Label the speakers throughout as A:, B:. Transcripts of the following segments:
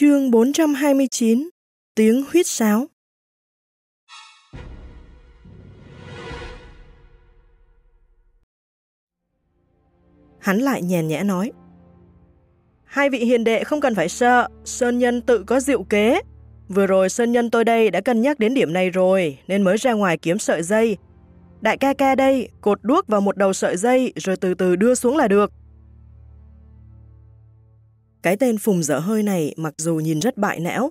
A: Chương 429 Tiếng huyết sáo Hắn lại nhàn nhã nói Hai vị hiền đệ không cần phải sợ, Sơn Nhân tự có diệu kế. Vừa rồi Sơn Nhân tôi đây đã cân nhắc đến điểm này rồi, nên mới ra ngoài kiếm sợi dây. Đại ca ca đây, cột đuốc vào một đầu sợi dây rồi từ từ đưa xuống là được. Cái tên Phùng dở hơi này mặc dù nhìn rất bại não,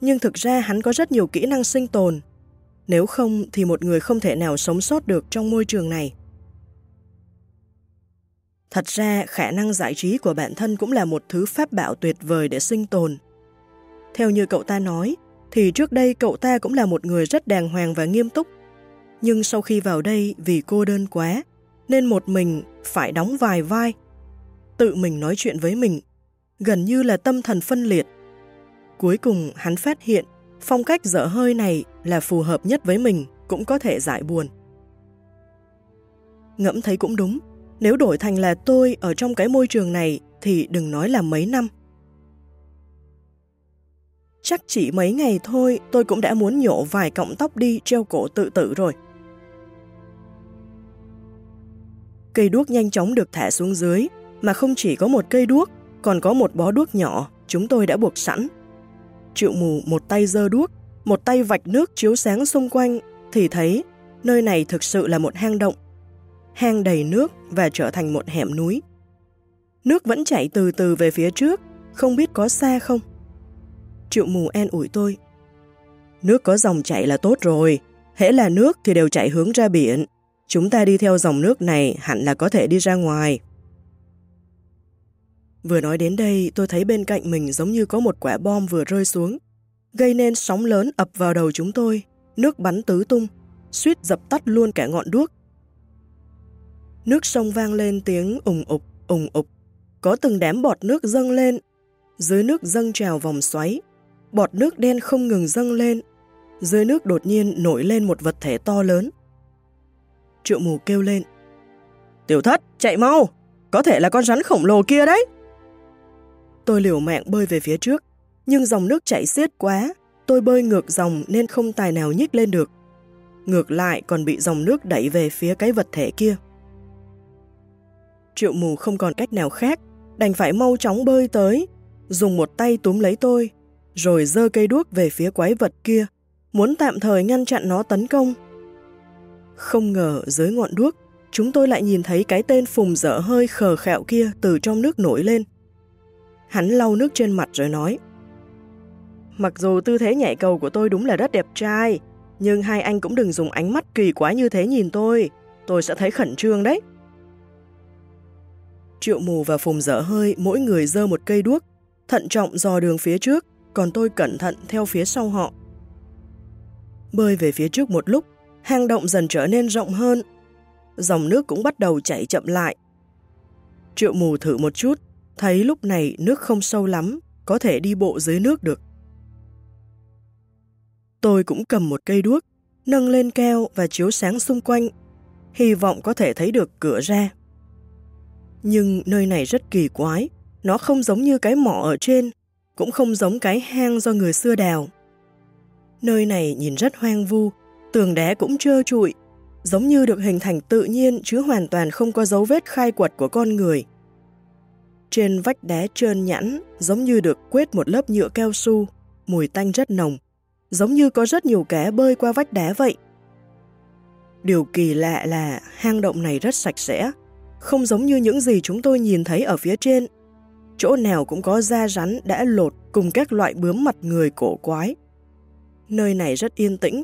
A: nhưng thực ra hắn có rất nhiều kỹ năng sinh tồn. Nếu không thì một người không thể nào sống sót được trong môi trường này. Thật ra, khả năng giải trí của bản thân cũng là một thứ pháp bảo tuyệt vời để sinh tồn. Theo như cậu ta nói, thì trước đây cậu ta cũng là một người rất đàng hoàng và nghiêm túc. Nhưng sau khi vào đây vì cô đơn quá, nên một mình phải đóng vài vai. Tự mình nói chuyện với mình, gần như là tâm thần phân liệt. Cuối cùng hắn phát hiện phong cách dở hơi này là phù hợp nhất với mình, cũng có thể giải buồn. Ngẫm thấy cũng đúng, nếu đổi thành là tôi ở trong cái môi trường này thì đừng nói là mấy năm. Chắc chỉ mấy ngày thôi tôi cũng đã muốn nhổ vài cọng tóc đi treo cổ tự tử rồi. Cây đuốc nhanh chóng được thả xuống dưới, mà không chỉ có một cây đuốc, còn có một bó đuốc nhỏ chúng tôi đã buộc sẵn. Triệu mù một tay dơ đuốc, một tay vạch nước chiếu sáng xung quanh, thì thấy nơi này thực sự là một hang động hang đầy nước và trở thành một hẻm núi. Nước vẫn chảy từ từ về phía trước, không biết có xa không. Triệu mù en ủi tôi. Nước có dòng chảy là tốt rồi, hễ là nước thì đều chảy hướng ra biển. Chúng ta đi theo dòng nước này hẳn là có thể đi ra ngoài. Vừa nói đến đây, tôi thấy bên cạnh mình giống như có một quả bom vừa rơi xuống, gây nên sóng lớn ập vào đầu chúng tôi, nước bắn tứ tung, suýt dập tắt luôn cả ngọn đuốc. Nước sông vang lên tiếng ủng ục, ủng ục. Có từng đám bọt nước dâng lên. Dưới nước dâng trào vòng xoáy. Bọt nước đen không ngừng dâng lên. Dưới nước đột nhiên nổi lên một vật thể to lớn. Triệu mù kêu lên. Tiểu thất, chạy mau! Có thể là con rắn khổng lồ kia đấy! Tôi liều mạng bơi về phía trước, nhưng dòng nước chảy xiết quá, tôi bơi ngược dòng nên không tài nào nhích lên được. Ngược lại còn bị dòng nước đẩy về phía cái vật thể kia. Triệu mù không còn cách nào khác, đành phải mau chóng bơi tới, dùng một tay túm lấy tôi, rồi dơ cây đuốc về phía quái vật kia, muốn tạm thời ngăn chặn nó tấn công. Không ngờ dưới ngọn đuốc, chúng tôi lại nhìn thấy cái tên phùng dở hơi khờ khẹo kia từ trong nước nổi lên. Hắn lau nước trên mặt rồi nói, Mặc dù tư thế nhảy cầu của tôi đúng là rất đẹp trai, nhưng hai anh cũng đừng dùng ánh mắt kỳ quá như thế nhìn tôi, tôi sẽ thấy khẩn trương đấy. Triệu mù và phùng dở hơi mỗi người dơ một cây đuốc, thận trọng dò đường phía trước, còn tôi cẩn thận theo phía sau họ. Bơi về phía trước một lúc, hang động dần trở nên rộng hơn. Dòng nước cũng bắt đầu chảy chậm lại. Triệu mù thử một chút, thấy lúc này nước không sâu lắm, có thể đi bộ dưới nước được. Tôi cũng cầm một cây đuốc, nâng lên keo và chiếu sáng xung quanh, hy vọng có thể thấy được cửa ra. Nhưng nơi này rất kỳ quái, nó không giống như cái mỏ ở trên, cũng không giống cái hang do người xưa đào. Nơi này nhìn rất hoang vu, tường đá cũng trơ trụi, giống như được hình thành tự nhiên chứ hoàn toàn không có dấu vết khai quật của con người. Trên vách đá trơn nhẵn, giống như được quét một lớp nhựa cao su, mùi tanh rất nồng, giống như có rất nhiều cá bơi qua vách đá vậy. Điều kỳ lạ là hang động này rất sạch sẽ, không giống như những gì chúng tôi nhìn thấy ở phía trên. Chỗ nào cũng có da rắn đã lột cùng các loại bướm mặt người cổ quái. Nơi này rất yên tĩnh,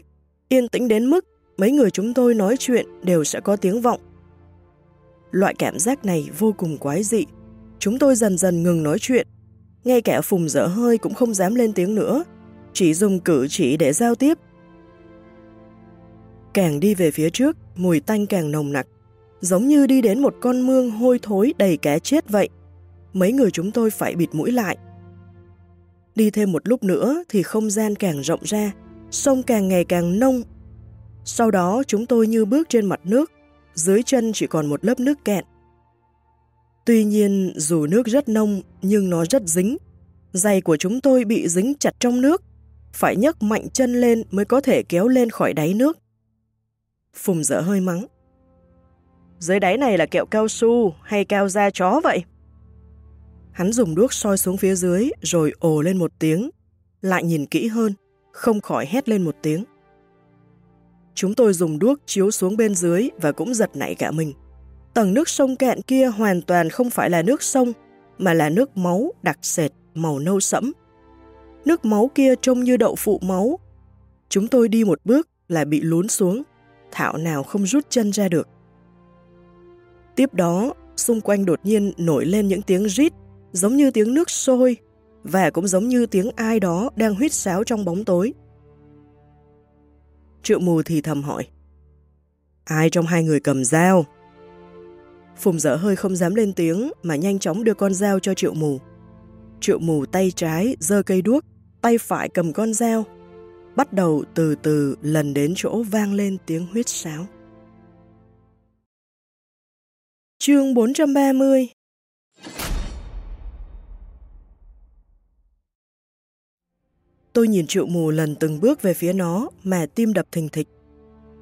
A: yên tĩnh đến mức mấy người chúng tôi nói chuyện đều sẽ có tiếng vọng. Loại cảm giác này vô cùng quái dị. Chúng tôi dần dần ngừng nói chuyện. Ngay cả phùng dở hơi cũng không dám lên tiếng nữa, chỉ dùng cử chỉ để giao tiếp. Càng đi về phía trước, mùi tanh càng nồng nặc giống như đi đến một con mương hôi thối đầy cá chết vậy. Mấy người chúng tôi phải bịt mũi lại. Đi thêm một lúc nữa thì không gian càng rộng ra, sông càng ngày càng nông. Sau đó chúng tôi như bước trên mặt nước, dưới chân chỉ còn một lớp nước kẹt. Tuy nhiên dù nước rất nông nhưng nó rất dính, Giày của chúng tôi bị dính chặt trong nước, phải nhấc mạnh chân lên mới có thể kéo lên khỏi đáy nước. Phùng dở hơi mắng. Dưới đáy này là kẹo cao su hay cao da chó vậy? Hắn dùng đuốc soi xuống phía dưới rồi ồ lên một tiếng, lại nhìn kỹ hơn, không khỏi hét lên một tiếng. Chúng tôi dùng đuốc chiếu xuống bên dưới và cũng giật nảy cả mình. Tầng nước sông cạn kia hoàn toàn không phải là nước sông, mà là nước máu đặc sệt màu nâu sẫm. Nước máu kia trông như đậu phụ máu. Chúng tôi đi một bước là bị lún xuống, thảo nào không rút chân ra được. Tiếp đó, xung quanh đột nhiên nổi lên những tiếng rít giống như tiếng nước sôi và cũng giống như tiếng ai đó đang huýt sáo trong bóng tối. Triệu mù thì thầm hỏi. Ai trong hai người cầm dao? Phùng dở hơi không dám lên tiếng mà nhanh chóng đưa con dao cho triệu mù. Triệu mù tay trái giơ cây đuốc, tay phải cầm con dao. Bắt đầu từ từ lần đến chỗ vang lên tiếng huyết sáo. Chương 430 Tôi nhìn triệu mù lần từng bước về phía nó mà tim đập thình thịch.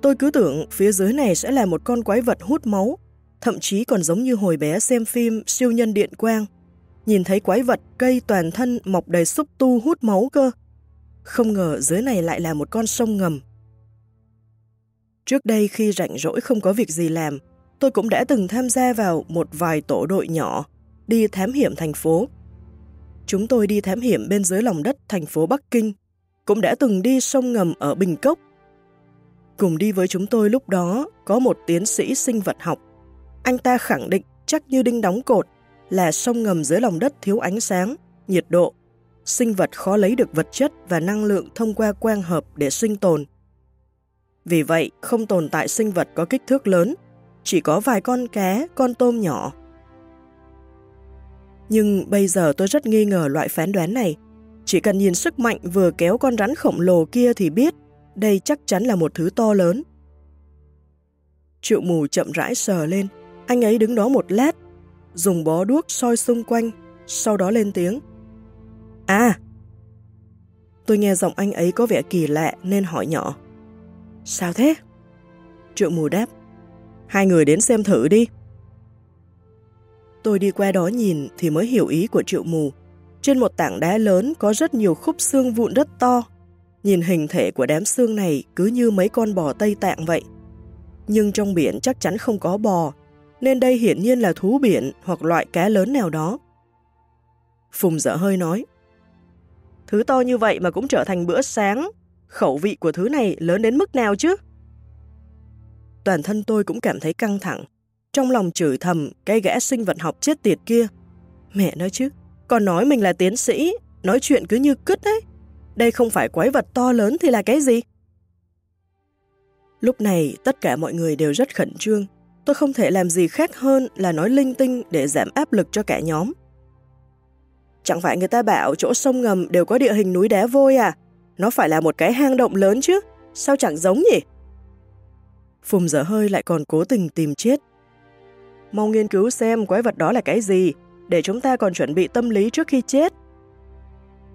A: Tôi cứ tưởng phía dưới này sẽ là một con quái vật hút máu, thậm chí còn giống như hồi bé xem phim siêu nhân điện quang. Nhìn thấy quái vật cây toàn thân mọc đầy xúc tu hút máu cơ. Không ngờ dưới này lại là một con sông ngầm. Trước đây khi rảnh rỗi không có việc gì làm, tôi cũng đã từng tham gia vào một vài tổ đội nhỏ đi thám hiểm thành phố. Chúng tôi đi thám hiểm bên dưới lòng đất thành phố Bắc Kinh, cũng đã từng đi sông ngầm ở Bình Cốc. Cùng đi với chúng tôi lúc đó có một tiến sĩ sinh vật học. Anh ta khẳng định chắc như đinh đóng cột là sông ngầm dưới lòng đất thiếu ánh sáng, nhiệt độ. Sinh vật khó lấy được vật chất và năng lượng thông qua quang hợp để sinh tồn. Vì vậy, không tồn tại sinh vật có kích thước lớn, chỉ có vài con cá, con tôm nhỏ nhưng bây giờ tôi rất nghi ngờ loại phán đoán này. Chỉ cần nhìn sức mạnh vừa kéo con rắn khổng lồ kia thì biết đây chắc chắn là một thứ to lớn. Triệu mù chậm rãi sờ lên, anh ấy đứng đó một lát, dùng bó đuốc soi xung quanh, sau đó lên tiếng. À! Tôi nghe giọng anh ấy có vẻ kỳ lạ nên hỏi nhỏ. Sao thế? Triệu mù đáp. Hai người đến xem thử đi. Tôi đi qua đó nhìn thì mới hiểu ý của triệu mù. Trên một tảng đá lớn có rất nhiều khúc xương vụn rất to. Nhìn hình thể của đám xương này cứ như mấy con bò Tây Tạng vậy. Nhưng trong biển chắc chắn không có bò, nên đây hiển nhiên là thú biển hoặc loại cá lớn nào đó. Phùng dở hơi nói, Thứ to như vậy mà cũng trở thành bữa sáng, khẩu vị của thứ này lớn đến mức nào chứ? Toàn thân tôi cũng cảm thấy căng thẳng, trong lòng chửi thầm cái gã sinh vật học chết tiệt kia. Mẹ nói chứ, còn nói mình là tiến sĩ, nói chuyện cứ như cứt đấy. Đây không phải quái vật to lớn thì là cái gì? Lúc này tất cả mọi người đều rất khẩn trương. Tôi không thể làm gì khác hơn là nói linh tinh để giảm áp lực cho cả nhóm. Chẳng phải người ta bảo chỗ sông ngầm đều có địa hình núi đá vôi à? Nó phải là một cái hang động lớn chứ? Sao chẳng giống nhỉ? Phùng dở hơi lại còn cố tình tìm chết mau nghiên cứu xem quái vật đó là cái gì, để chúng ta còn chuẩn bị tâm lý trước khi chết.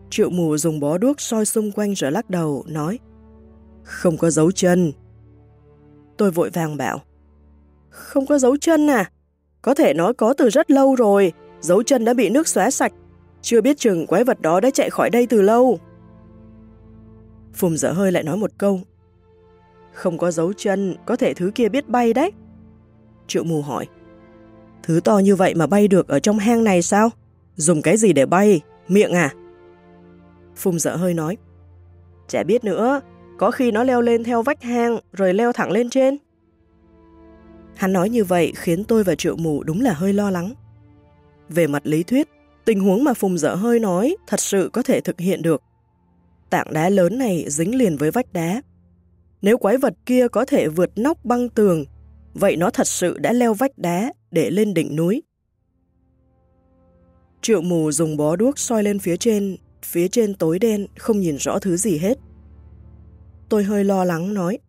A: Triệu mù dùng bó đuốc soi xung quanh rồi lắc đầu, nói Không có dấu chân. Tôi vội vàng bảo không có dấu chân à? Có thể nói có từ rất lâu rồi, dấu chân đã bị nước xóa sạch, chưa biết chừng quái vật đó đã chạy khỏi đây từ lâu. Phùng dở hơi lại nói một câu Không có dấu chân, có thể thứ kia biết bay đấy. Triệu mù hỏi Thứ to như vậy mà bay được ở trong hang này sao? Dùng cái gì để bay? Miệng à? Phùng dở hơi nói. Chả biết nữa, có khi nó leo lên theo vách hang rồi leo thẳng lên trên. Hắn nói như vậy khiến tôi và triệu mù đúng là hơi lo lắng. Về mặt lý thuyết, tình huống mà Phùng dở hơi nói thật sự có thể thực hiện được. Tảng đá lớn này dính liền với vách đá. Nếu quái vật kia có thể vượt nóc băng tường, vậy nó thật sự đã leo vách đá để lên đỉnh núi. Triệu mù dùng bó đuốc soi lên phía trên, phía trên tối đen, không nhìn rõ thứ gì hết. Tôi hơi lo lắng nói,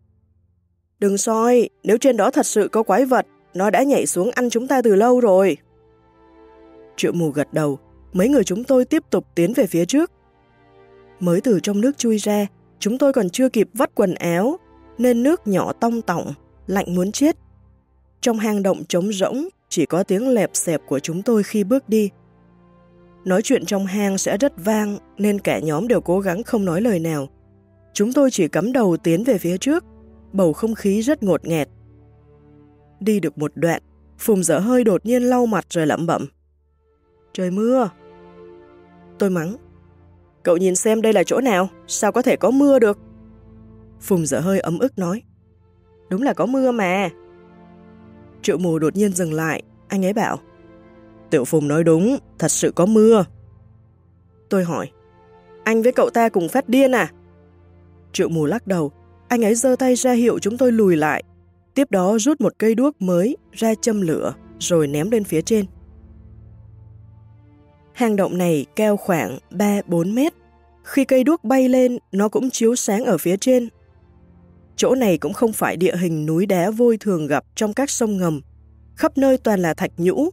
A: Đừng soi, nếu trên đó thật sự có quái vật, nó đã nhảy xuống ăn chúng ta từ lâu rồi. Triệu mù gật đầu, mấy người chúng tôi tiếp tục tiến về phía trước. Mới từ trong nước chui ra, chúng tôi còn chưa kịp vắt quần áo, nên nước nhỏ tong tỏng, lạnh muốn chết. Trong hang động trống rỗng, chỉ có tiếng lẹp xẹp của chúng tôi khi bước đi. Nói chuyện trong hang sẽ rất vang, nên cả nhóm đều cố gắng không nói lời nào. Chúng tôi chỉ cắm đầu tiến về phía trước, bầu không khí rất ngột nghẹt. Đi được một đoạn, Phùng dở hơi đột nhiên lau mặt rồi lẩm bẩm. Trời mưa. Tôi mắng. Cậu nhìn xem đây là chỗ nào, sao có thể có mưa được? Phùng dở hơi ấm ức nói. Đúng là có mưa mà. Triệu mù đột nhiên dừng lại, anh ấy bảo. Tiểu Phùng nói đúng, thật sự có mưa. Tôi hỏi, anh với cậu ta cùng phát điên à? Triệu mù lắc đầu, anh ấy giơ tay ra hiệu chúng tôi lùi lại, tiếp đó rút một cây đuốc mới ra châm lửa rồi ném lên phía trên. Hang động này cao khoảng 3-4 mét. Khi cây đuốc bay lên, nó cũng chiếu sáng ở phía trên. Chỗ này cũng không phải địa hình núi đá vôi thường gặp trong các sông ngầm. Khắp nơi toàn là thạch nhũ.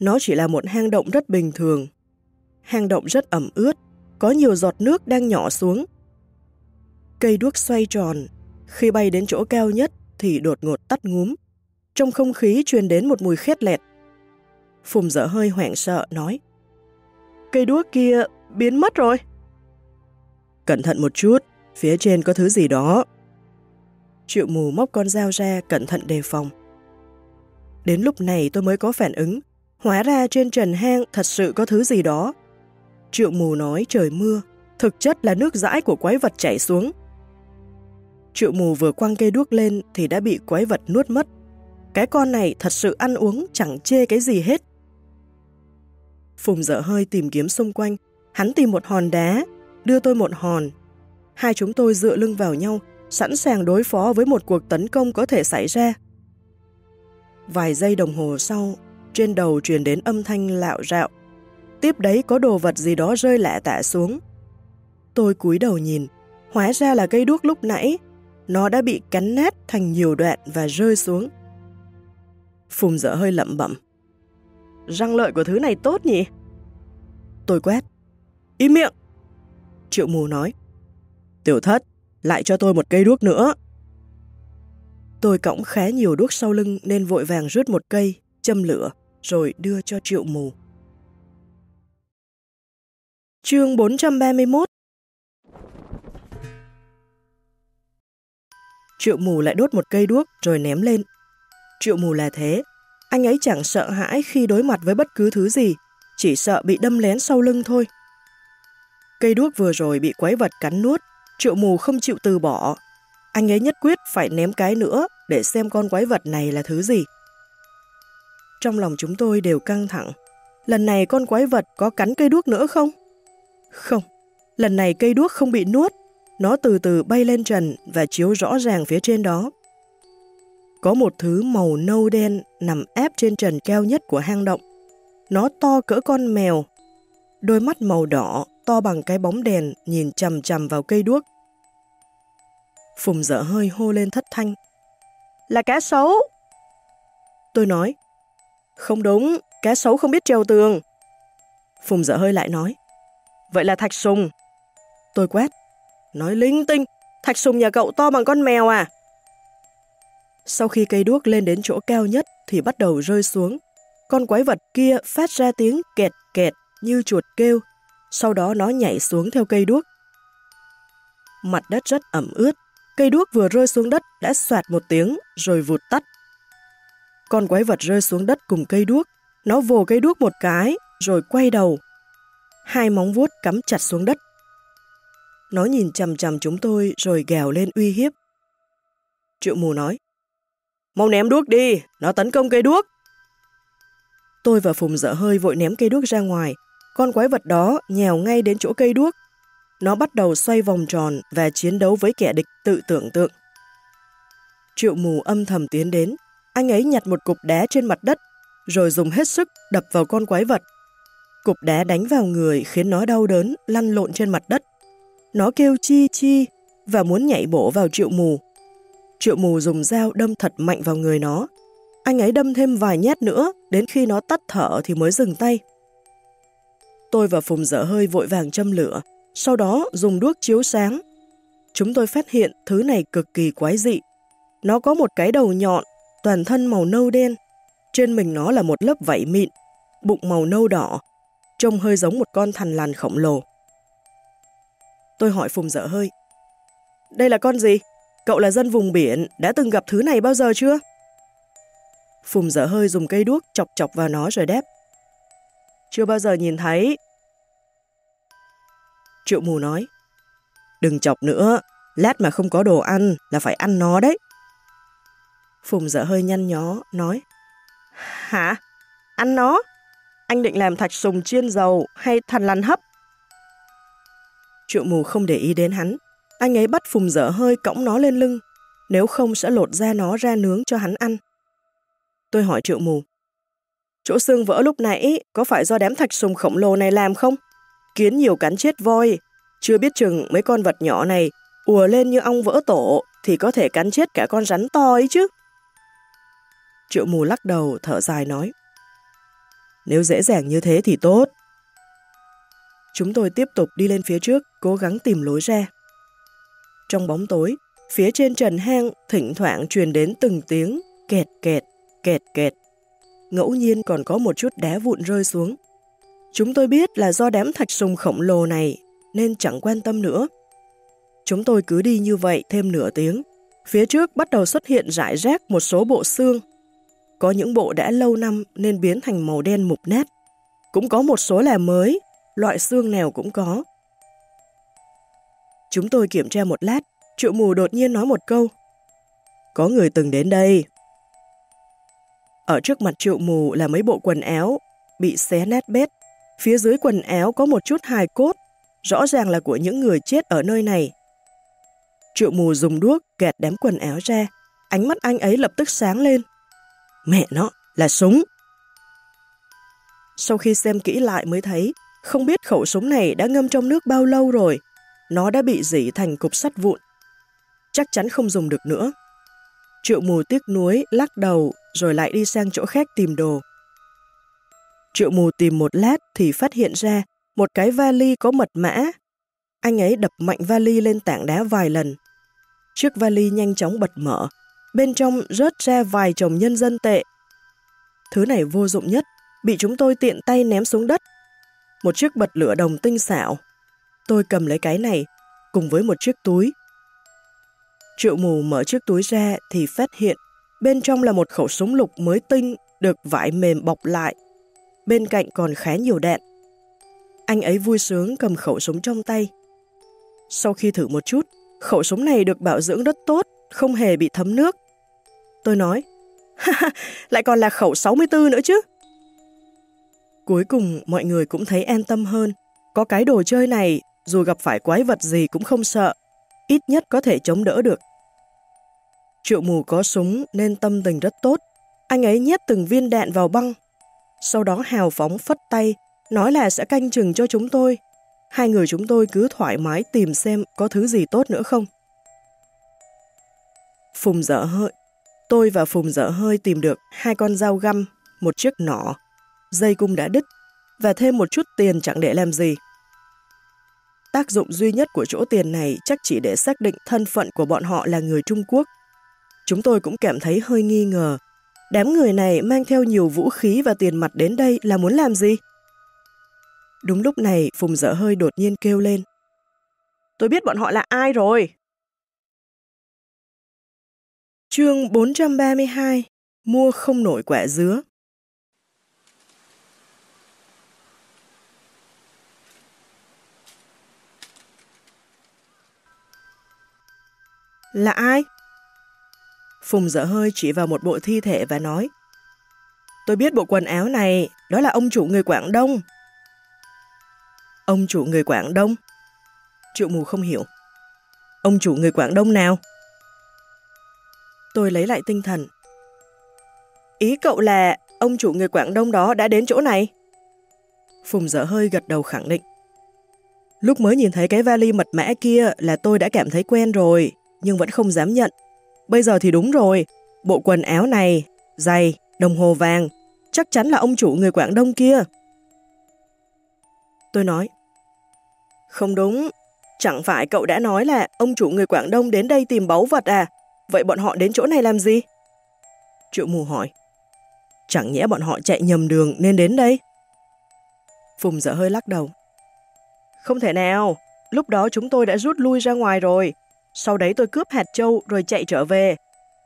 A: Nó chỉ là một hang động rất bình thường. Hang động rất ẩm ướt, có nhiều giọt nước đang nhỏ xuống. Cây đuốc xoay tròn, khi bay đến chỗ cao nhất thì đột ngột tắt ngúm. Trong không khí truyền đến một mùi khét lẹt. Phùng dở hơi hoảng sợ, nói Cây đuốc kia biến mất rồi. Cẩn thận một chút, phía trên có thứ gì đó. Triệu mù móc con dao ra cẩn thận đề phòng. Đến lúc này tôi mới có phản ứng, hóa ra trên trần hang thật sự có thứ gì đó. Triệu mù nói trời mưa, thực chất là nước dãi của quái vật chảy xuống. Triệu mù vừa quăng cây đuốc lên thì đã bị quái vật nuốt mất. Cái con này thật sự ăn uống chẳng chê cái gì hết. Phùng dở hơi tìm kiếm xung quanh, hắn tìm một hòn đá, đưa tôi một hòn. Hai chúng tôi dựa lưng vào nhau, sẵn sàng đối phó với một cuộc tấn công có thể xảy ra. Vài giây đồng hồ sau, trên đầu truyền đến âm thanh lạo rạo. Tiếp đấy có đồ vật gì đó rơi lạ tả xuống. Tôi cúi đầu nhìn, hóa ra là cây đuốc lúc nãy. Nó đã bị cắn nát thành nhiều đoạn và rơi xuống. Phùng dở hơi lậm bẩm. Răng lợi của thứ này tốt nhỉ? Tôi quét. Im miệng! Triệu mù nói. Tiểu thất, lại cho tôi một cây đuốc nữa. Tôi cõng khá nhiều đuốc sau lưng nên vội vàng rút một cây, châm lửa, rồi đưa cho triệu mù. Chương 431 Triệu mù lại đốt một cây đuốc rồi ném lên. Triệu mù là thế, anh ấy chẳng sợ hãi khi đối mặt với bất cứ thứ gì, chỉ sợ bị đâm lén sau lưng thôi. Cây đuốc vừa rồi bị quái vật cắn nuốt, triệu mù không chịu từ bỏ. Anh ấy nhất quyết phải ném cái nữa để xem con quái vật này là thứ gì. Trong lòng chúng tôi đều căng thẳng. Lần này con quái vật có cắn cây đuốc nữa không? Không, lần này cây đuốc không bị nuốt. Nó từ từ bay lên trần và chiếu rõ ràng phía trên đó. Có một thứ màu nâu đen nằm ép trên trần cao nhất của hang động. Nó to cỡ con mèo. Đôi mắt màu đỏ, to bằng cái bóng đèn, nhìn chầm chầm vào cây đuốc. Phùng dở hơi hô lên thất thanh. Là cá sấu! Tôi nói. Không đúng, cá sấu không biết trèo tường. Phùng dở hơi lại nói. Vậy là thạch sùng. Tôi quét. Nói linh tinh, thạch sùng nhà cậu to bằng con mèo à? Sau khi cây đuốc lên đến chỗ cao nhất thì bắt đầu rơi xuống. Con quái vật kia phát ra tiếng kẹt kẹt như chuột kêu, sau đó nó nhảy xuống theo cây đuốc. Mặt đất rất ẩm ướt, cây đuốc vừa rơi xuống đất đã soạt một tiếng rồi vụt tắt. Con quái vật rơi xuống đất cùng cây đuốc, nó vồ cây đuốc một cái rồi quay đầu. Hai móng vuốt cắm chặt xuống đất. Nó nhìn chầm chầm chúng tôi rồi gào lên uy hiếp. Triệu mù nói, Mau ném đuốc đi, nó tấn công cây đuốc. Tôi và Phùng dở hơi vội ném cây đuốc ra ngoài. Con quái vật đó nhèo ngay đến chỗ cây đuốc. Nó bắt đầu xoay vòng tròn và chiến đấu với kẻ địch tự tưởng tượng. Triệu mù âm thầm tiến đến. Anh ấy nhặt một cục đá trên mặt đất, rồi dùng hết sức đập vào con quái vật. Cục đá đánh vào người khiến nó đau đớn, lăn lộn trên mặt đất. Nó kêu chi chi và muốn nhảy bổ vào triệu mù, Triệu mù dùng dao đâm thật mạnh vào người nó. Anh ấy đâm thêm vài nhát nữa, đến khi nó tắt thở thì mới dừng tay. Tôi và Phùng dở hơi vội vàng châm lửa, sau đó dùng đuốc chiếu sáng. Chúng tôi phát hiện thứ này cực kỳ quái dị. Nó có một cái đầu nhọn, toàn thân màu nâu đen. Trên mình nó là một lớp vảy mịn, bụng màu nâu đỏ, trông hơi giống một con thằn lằn khổng lồ. Tôi hỏi Phùng dở hơi. Đây là con gì? Cậu là dân vùng biển, đã từng gặp thứ này bao giờ chưa? Phùng dở hơi dùng cây đuốc chọc chọc vào nó rồi đáp. Chưa bao giờ nhìn thấy. Triệu mù nói. Đừng chọc nữa, lát mà không có đồ ăn là phải ăn nó đấy. Phùng dở hơi nhăn nhó, nói. Hả? Ăn nó? Anh định làm thạch sùng chiên dầu hay thằn lằn hấp? Triệu mù không để ý đến hắn. Anh ấy bắt phùng dở hơi cõng nó lên lưng, nếu không sẽ lột da nó ra nướng cho hắn ăn. Tôi hỏi triệu mù. Chỗ xương vỡ lúc nãy có phải do đám thạch sùng khổng lồ này làm không? Kiến nhiều cắn chết voi, chưa biết chừng mấy con vật nhỏ này ùa lên như ong vỡ tổ thì có thể cắn chết cả con rắn to ấy chứ. Triệu mù lắc đầu thở dài nói. Nếu dễ dàng như thế thì tốt. Chúng tôi tiếp tục đi lên phía trước, cố gắng tìm lối ra. Trong bóng tối, phía trên trần hang thỉnh thoảng truyền đến từng tiếng kẹt kẹt, kẹt kẹt. Ngẫu nhiên còn có một chút đá vụn rơi xuống. Chúng tôi biết là do đám thạch sùng khổng lồ này nên chẳng quan tâm nữa. Chúng tôi cứ đi như vậy thêm nửa tiếng. Phía trước bắt đầu xuất hiện rải rác một số bộ xương. Có những bộ đã lâu năm nên biến thành màu đen mục nát. Cũng có một số là mới, loại xương nào cũng có. Chúng tôi kiểm tra một lát, triệu mù đột nhiên nói một câu. Có người từng đến đây. Ở trước mặt triệu mù là mấy bộ quần áo, bị xé nát bét. Phía dưới quần áo có một chút hài cốt, rõ ràng là của những người chết ở nơi này. Triệu mù dùng đuốc kẹt đám quần áo ra, ánh mắt anh ấy lập tức sáng lên. Mẹ nó, là súng. Sau khi xem kỹ lại mới thấy, không biết khẩu súng này đã ngâm trong nước bao lâu rồi, nó đã bị dỉ thành cục sắt vụn. Chắc chắn không dùng được nữa. Triệu mù tiếc nuối, lắc đầu, rồi lại đi sang chỗ khác tìm đồ. Triệu mù tìm một lát thì phát hiện ra một cái vali có mật mã. Anh ấy đập mạnh vali lên tảng đá vài lần. Chiếc vali nhanh chóng bật mở, bên trong rớt ra vài chồng nhân dân tệ. Thứ này vô dụng nhất, bị chúng tôi tiện tay ném xuống đất. Một chiếc bật lửa đồng tinh xảo. Tôi cầm lấy cái này, cùng với một chiếc túi. Triệu mù mở chiếc túi ra thì phát hiện bên trong là một khẩu súng lục mới tinh được vải mềm bọc lại. Bên cạnh còn khá nhiều đạn. Anh ấy vui sướng cầm khẩu súng trong tay. Sau khi thử một chút, khẩu súng này được bảo dưỡng rất tốt, không hề bị thấm nước. Tôi nói, lại còn là khẩu 64 nữa chứ. Cuối cùng mọi người cũng thấy an tâm hơn. Có cái đồ chơi này, dù gặp phải quái vật gì cũng không sợ, ít nhất có thể chống đỡ được. Triệu mù có súng nên tâm tình rất tốt. Anh ấy nhét từng viên đạn vào băng. Sau đó hào phóng phất tay, nói là sẽ canh chừng cho chúng tôi. Hai người chúng tôi cứ thoải mái tìm xem có thứ gì tốt nữa không. Phùng dở hơi. Tôi và Phùng dở hơi tìm được hai con dao găm, một chiếc nỏ, dây cung đã đứt và thêm một chút tiền chẳng để làm gì. Tác dụng duy nhất của chỗ tiền này chắc chỉ để xác định thân phận của bọn họ là người Trung Quốc. Chúng tôi cũng cảm thấy hơi nghi ngờ. Đám người này mang theo nhiều vũ khí và tiền mặt đến đây là muốn làm gì? Đúng lúc này, Phùng dở hơi đột nhiên kêu lên. Tôi biết bọn họ là ai rồi. Chương 432 Mua không nổi quả dứa Là ai? Phùng dở hơi chỉ vào một bộ thi thể và nói Tôi biết bộ quần áo này, đó là ông chủ người Quảng Đông. Ông chủ người Quảng Đông? Triệu mù không hiểu. Ông chủ người Quảng Đông nào? Tôi lấy lại tinh thần. Ý cậu là ông chủ người Quảng Đông đó đã đến chỗ này? Phùng dở hơi gật đầu khẳng định. Lúc mới nhìn thấy cái vali mật mã kia là tôi đã cảm thấy quen rồi, nhưng vẫn không dám nhận. Bây giờ thì đúng rồi, bộ quần áo này, giày, đồng hồ vàng, chắc chắn là ông chủ người Quảng Đông kia. Tôi nói, không đúng, chẳng phải cậu đã nói là ông chủ người Quảng Đông đến đây tìm báu vật à? Vậy bọn họ đến chỗ này làm gì? Triệu mù hỏi, chẳng nhẽ bọn họ chạy nhầm đường nên đến đây? Phùng dở hơi lắc đầu. Không thể nào, lúc đó chúng tôi đã rút lui ra ngoài rồi. Sau đấy tôi cướp hạt châu rồi chạy trở về.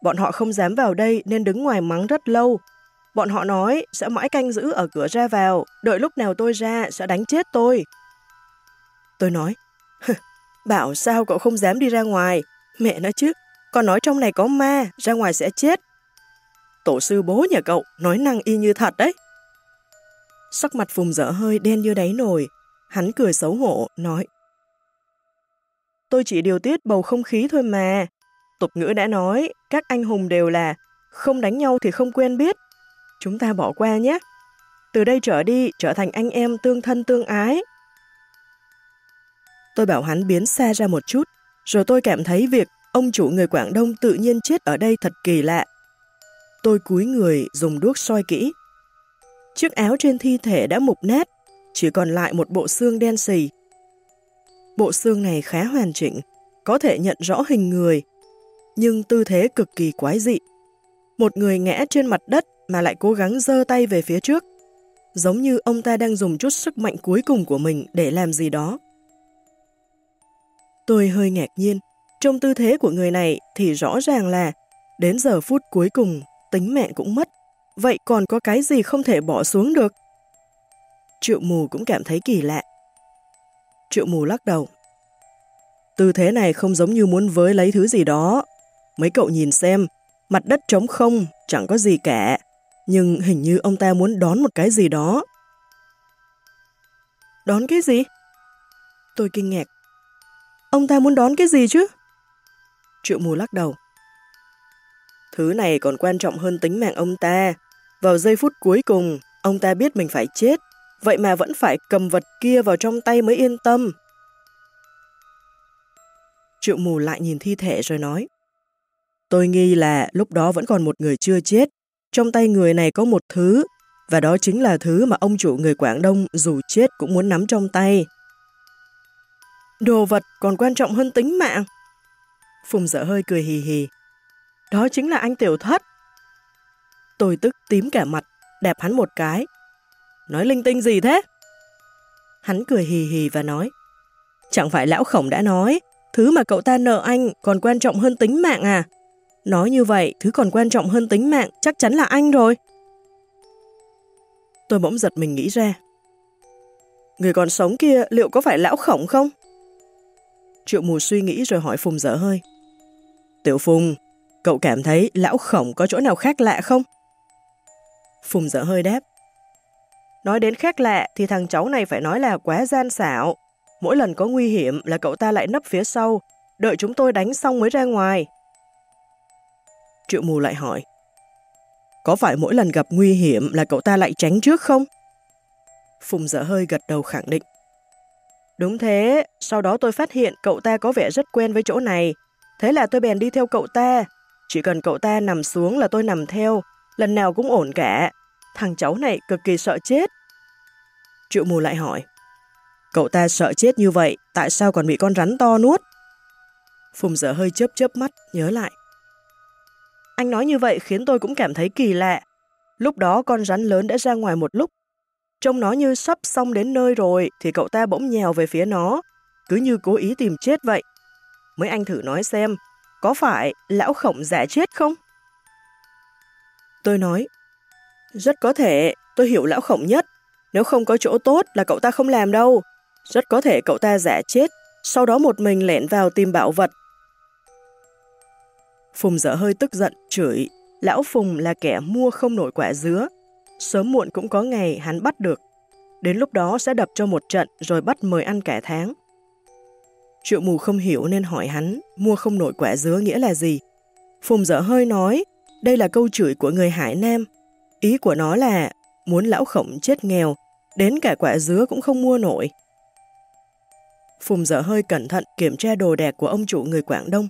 A: Bọn họ không dám vào đây nên đứng ngoài mắng rất lâu. Bọn họ nói sẽ mãi canh giữ ở cửa ra vào, đợi lúc nào tôi ra sẽ đánh chết tôi. Tôi nói, bảo sao cậu không dám đi ra ngoài? Mẹ nói chứ, con nói trong này có ma, ra ngoài sẽ chết. Tổ sư bố nhà cậu nói năng y như thật đấy. Sắc mặt Phùng dở hơi đen như đáy nồi, hắn cười xấu hổ, nói Tôi chỉ điều tiết bầu không khí thôi mà. Tục ngữ đã nói, các anh hùng đều là không đánh nhau thì không quen biết. Chúng ta bỏ qua nhé. Từ đây trở đi, trở thành anh em tương thân tương ái. Tôi bảo hắn biến xa ra một chút, rồi tôi cảm thấy việc ông chủ người Quảng Đông tự nhiên chết ở đây thật kỳ lạ. Tôi cúi người dùng đuốc soi kỹ. Chiếc áo trên thi thể đã mục nát, chỉ còn lại một bộ xương đen xì. Bộ xương này khá hoàn chỉnh, có thể nhận rõ hình người, nhưng tư thế cực kỳ quái dị. Một người ngã trên mặt đất mà lại cố gắng giơ tay về phía trước, giống như ông ta đang dùng chút sức mạnh cuối cùng của mình để làm gì đó. Tôi hơi ngạc nhiên, trong tư thế của người này thì rõ ràng là đến giờ phút cuối cùng tính mạng cũng mất, vậy còn có cái gì không thể bỏ xuống được? Triệu mù cũng cảm thấy kỳ lạ. Triệu mù lắc đầu. Tư thế này không giống như muốn với lấy thứ gì đó. Mấy cậu nhìn xem, mặt đất trống không, chẳng có gì cả. Nhưng hình như ông ta muốn đón một cái gì đó. Đón cái gì? Tôi kinh ngạc. Ông ta muốn đón cái gì chứ? Triệu mù lắc đầu. Thứ này còn quan trọng hơn tính mạng ông ta. Vào giây phút cuối cùng, ông ta biết mình phải chết, vậy mà vẫn phải cầm vật kia vào trong tay mới yên tâm. Triệu mù lại nhìn thi thể rồi nói. Tôi nghi là lúc đó vẫn còn một người chưa chết. Trong tay người này có một thứ, và đó chính là thứ mà ông chủ người Quảng Đông dù chết cũng muốn nắm trong tay. Đồ vật còn quan trọng hơn tính mạng. Phùng dở hơi cười hì hì. Đó chính là anh tiểu thất. Tôi tức tím cả mặt, đẹp hắn một cái. Nói linh tinh gì thế? Hắn cười hì hì và nói. Chẳng phải lão khổng đã nói, thứ mà cậu ta nợ anh còn quan trọng hơn tính mạng à? Nói như vậy, thứ còn quan trọng hơn tính mạng chắc chắn là anh rồi. Tôi bỗng giật mình nghĩ ra. Người còn sống kia liệu có phải lão khổng không? Triệu mù suy nghĩ rồi hỏi Phùng dở hơi. Tiểu Phùng, cậu cảm thấy lão khổng có chỗ nào khác lạ không? Phùng dở hơi đáp. Nói đến khác lạ thì thằng cháu này phải nói là quá gian xảo. Mỗi lần có nguy hiểm là cậu ta lại nấp phía sau, đợi chúng tôi đánh xong mới ra ngoài. Triệu mù lại hỏi. Có phải mỗi lần gặp nguy hiểm là cậu ta lại tránh trước không? Phùng dở hơi gật đầu khẳng định. Đúng thế, sau đó tôi phát hiện cậu ta có vẻ rất quen với chỗ này. Thế là tôi bèn đi theo cậu ta. Chỉ cần cậu ta nằm xuống là tôi nằm theo, lần nào cũng ổn cả. Thằng cháu này cực kỳ sợ chết. Triệu mù lại hỏi. Cậu ta sợ chết như vậy, tại sao còn bị con rắn to nuốt? Phùng dở hơi chớp chớp mắt, nhớ lại. Anh nói như vậy khiến tôi cũng cảm thấy kỳ lạ. Lúc đó con rắn lớn đã ra ngoài một lúc, Trông nó như sắp xong đến nơi rồi thì cậu ta bỗng nhèo về phía nó, cứ như cố ý tìm chết vậy. Mấy anh thử nói xem, có phải lão khổng giả chết không? Tôi nói, rất có thể, tôi hiểu lão khổng nhất. Nếu không có chỗ tốt là cậu ta không làm đâu. Rất có thể cậu ta giả chết, sau đó một mình lẻn vào tìm bảo vật. Phùng dở hơi tức giận, chửi, lão Phùng là kẻ mua không nổi quả dứa, Sớm muộn cũng có ngày hắn bắt được. Đến lúc đó sẽ đập cho một trận rồi bắt mời ăn cả tháng. Triệu mù không hiểu nên hỏi hắn mua không nổi quả dứa nghĩa là gì. Phùng dở hơi nói đây là câu chửi của người Hải Nam. Ý của nó là muốn lão khổng chết nghèo, đến cả quả dứa cũng không mua nổi. Phùng dở hơi cẩn thận kiểm tra đồ đạc của ông chủ người Quảng Đông.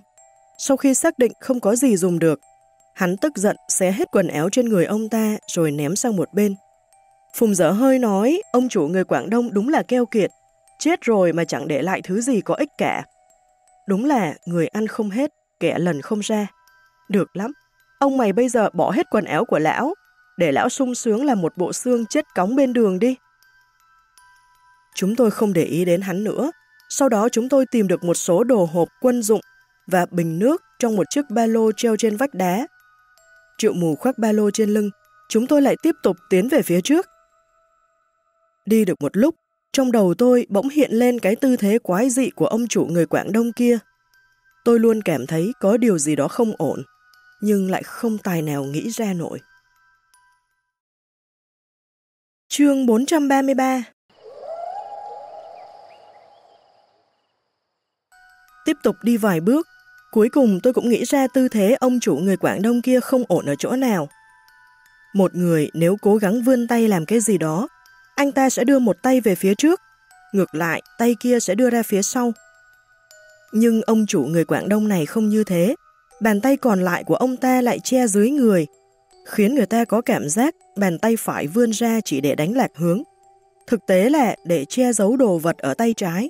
A: Sau khi xác định không có gì dùng được, Hắn tức giận xé hết quần áo trên người ông ta rồi ném sang một bên. Phùng dở hơi nói, ông chủ người Quảng Đông đúng là keo kiệt, chết rồi mà chẳng để lại thứ gì có ích cả. Đúng là người ăn không hết, kẻ lần không ra. Được lắm, ông mày bây giờ bỏ hết quần áo của lão, để lão sung sướng là một bộ xương chết cóng bên đường đi. Chúng tôi không để ý đến hắn nữa, sau đó chúng tôi tìm được một số đồ hộp quân dụng và bình nước trong một chiếc ba lô treo trên vách đá. Triệu mù khoác ba lô trên lưng, chúng tôi lại tiếp tục tiến về phía trước. Đi được một lúc, trong đầu tôi bỗng hiện lên cái tư thế quái dị của ông chủ người Quảng Đông kia. Tôi luôn cảm thấy có điều gì đó không ổn, nhưng lại không tài nào nghĩ ra nổi. Chương 433 Tiếp tục đi vài bước, cuối cùng tôi cũng nghĩ ra tư thế ông chủ người Quảng Đông kia không ổn ở chỗ nào. Một người nếu cố gắng vươn tay làm cái gì đó, anh ta sẽ đưa một tay về phía trước, ngược lại tay kia sẽ đưa ra phía sau. Nhưng ông chủ người Quảng Đông này không như thế, bàn tay còn lại của ông ta lại che dưới người, khiến người ta có cảm giác bàn tay phải vươn ra chỉ để đánh lạc hướng. Thực tế là để che giấu đồ vật ở tay trái.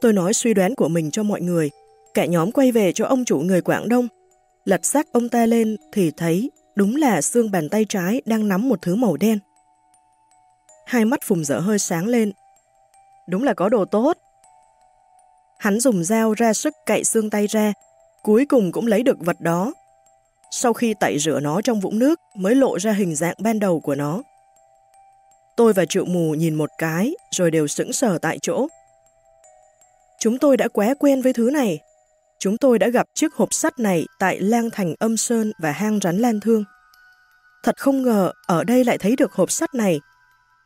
A: Tôi nói suy đoán của mình cho mọi người. Cả nhóm quay về cho ông chủ người Quảng Đông. Lật xác ông ta lên thì thấy đúng là xương bàn tay trái đang nắm một thứ màu đen. Hai mắt phùng dở hơi sáng lên. Đúng là có đồ tốt. Hắn dùng dao ra sức cậy xương tay ra, cuối cùng cũng lấy được vật đó. Sau khi tẩy rửa nó trong vũng nước mới lộ ra hình dạng ban đầu của nó. Tôi và triệu mù nhìn một cái rồi đều sững sờ tại chỗ. Chúng tôi đã quá quen với thứ này. Chúng tôi đã gặp chiếc hộp sắt này tại Lang Thành Âm Sơn và hang rắn Lan Thương. Thật không ngờ, ở đây lại thấy được hộp sắt này.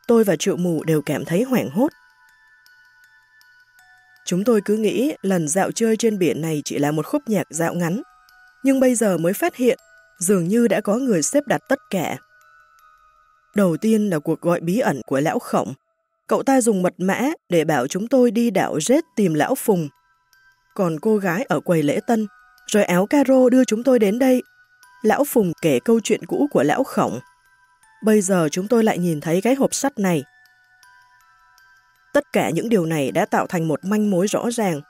A: Tôi và triệu mù đều cảm thấy hoảng hốt. Chúng tôi cứ nghĩ lần dạo chơi trên biển này chỉ là một khúc nhạc dạo ngắn. Nhưng bây giờ mới phát hiện, dường như đã có người xếp đặt tất cả. Đầu tiên là cuộc gọi bí ẩn của lão khổng. Cậu ta dùng mật mã để bảo chúng tôi đi đảo rết tìm lão Phùng. Còn cô gái ở quầy lễ tân, rồi áo caro đưa chúng tôi đến đây. Lão Phùng kể câu chuyện cũ của lão khổng. Bây giờ chúng tôi lại nhìn thấy cái hộp sắt này. Tất cả những điều này đã tạo thành một manh mối rõ ràng,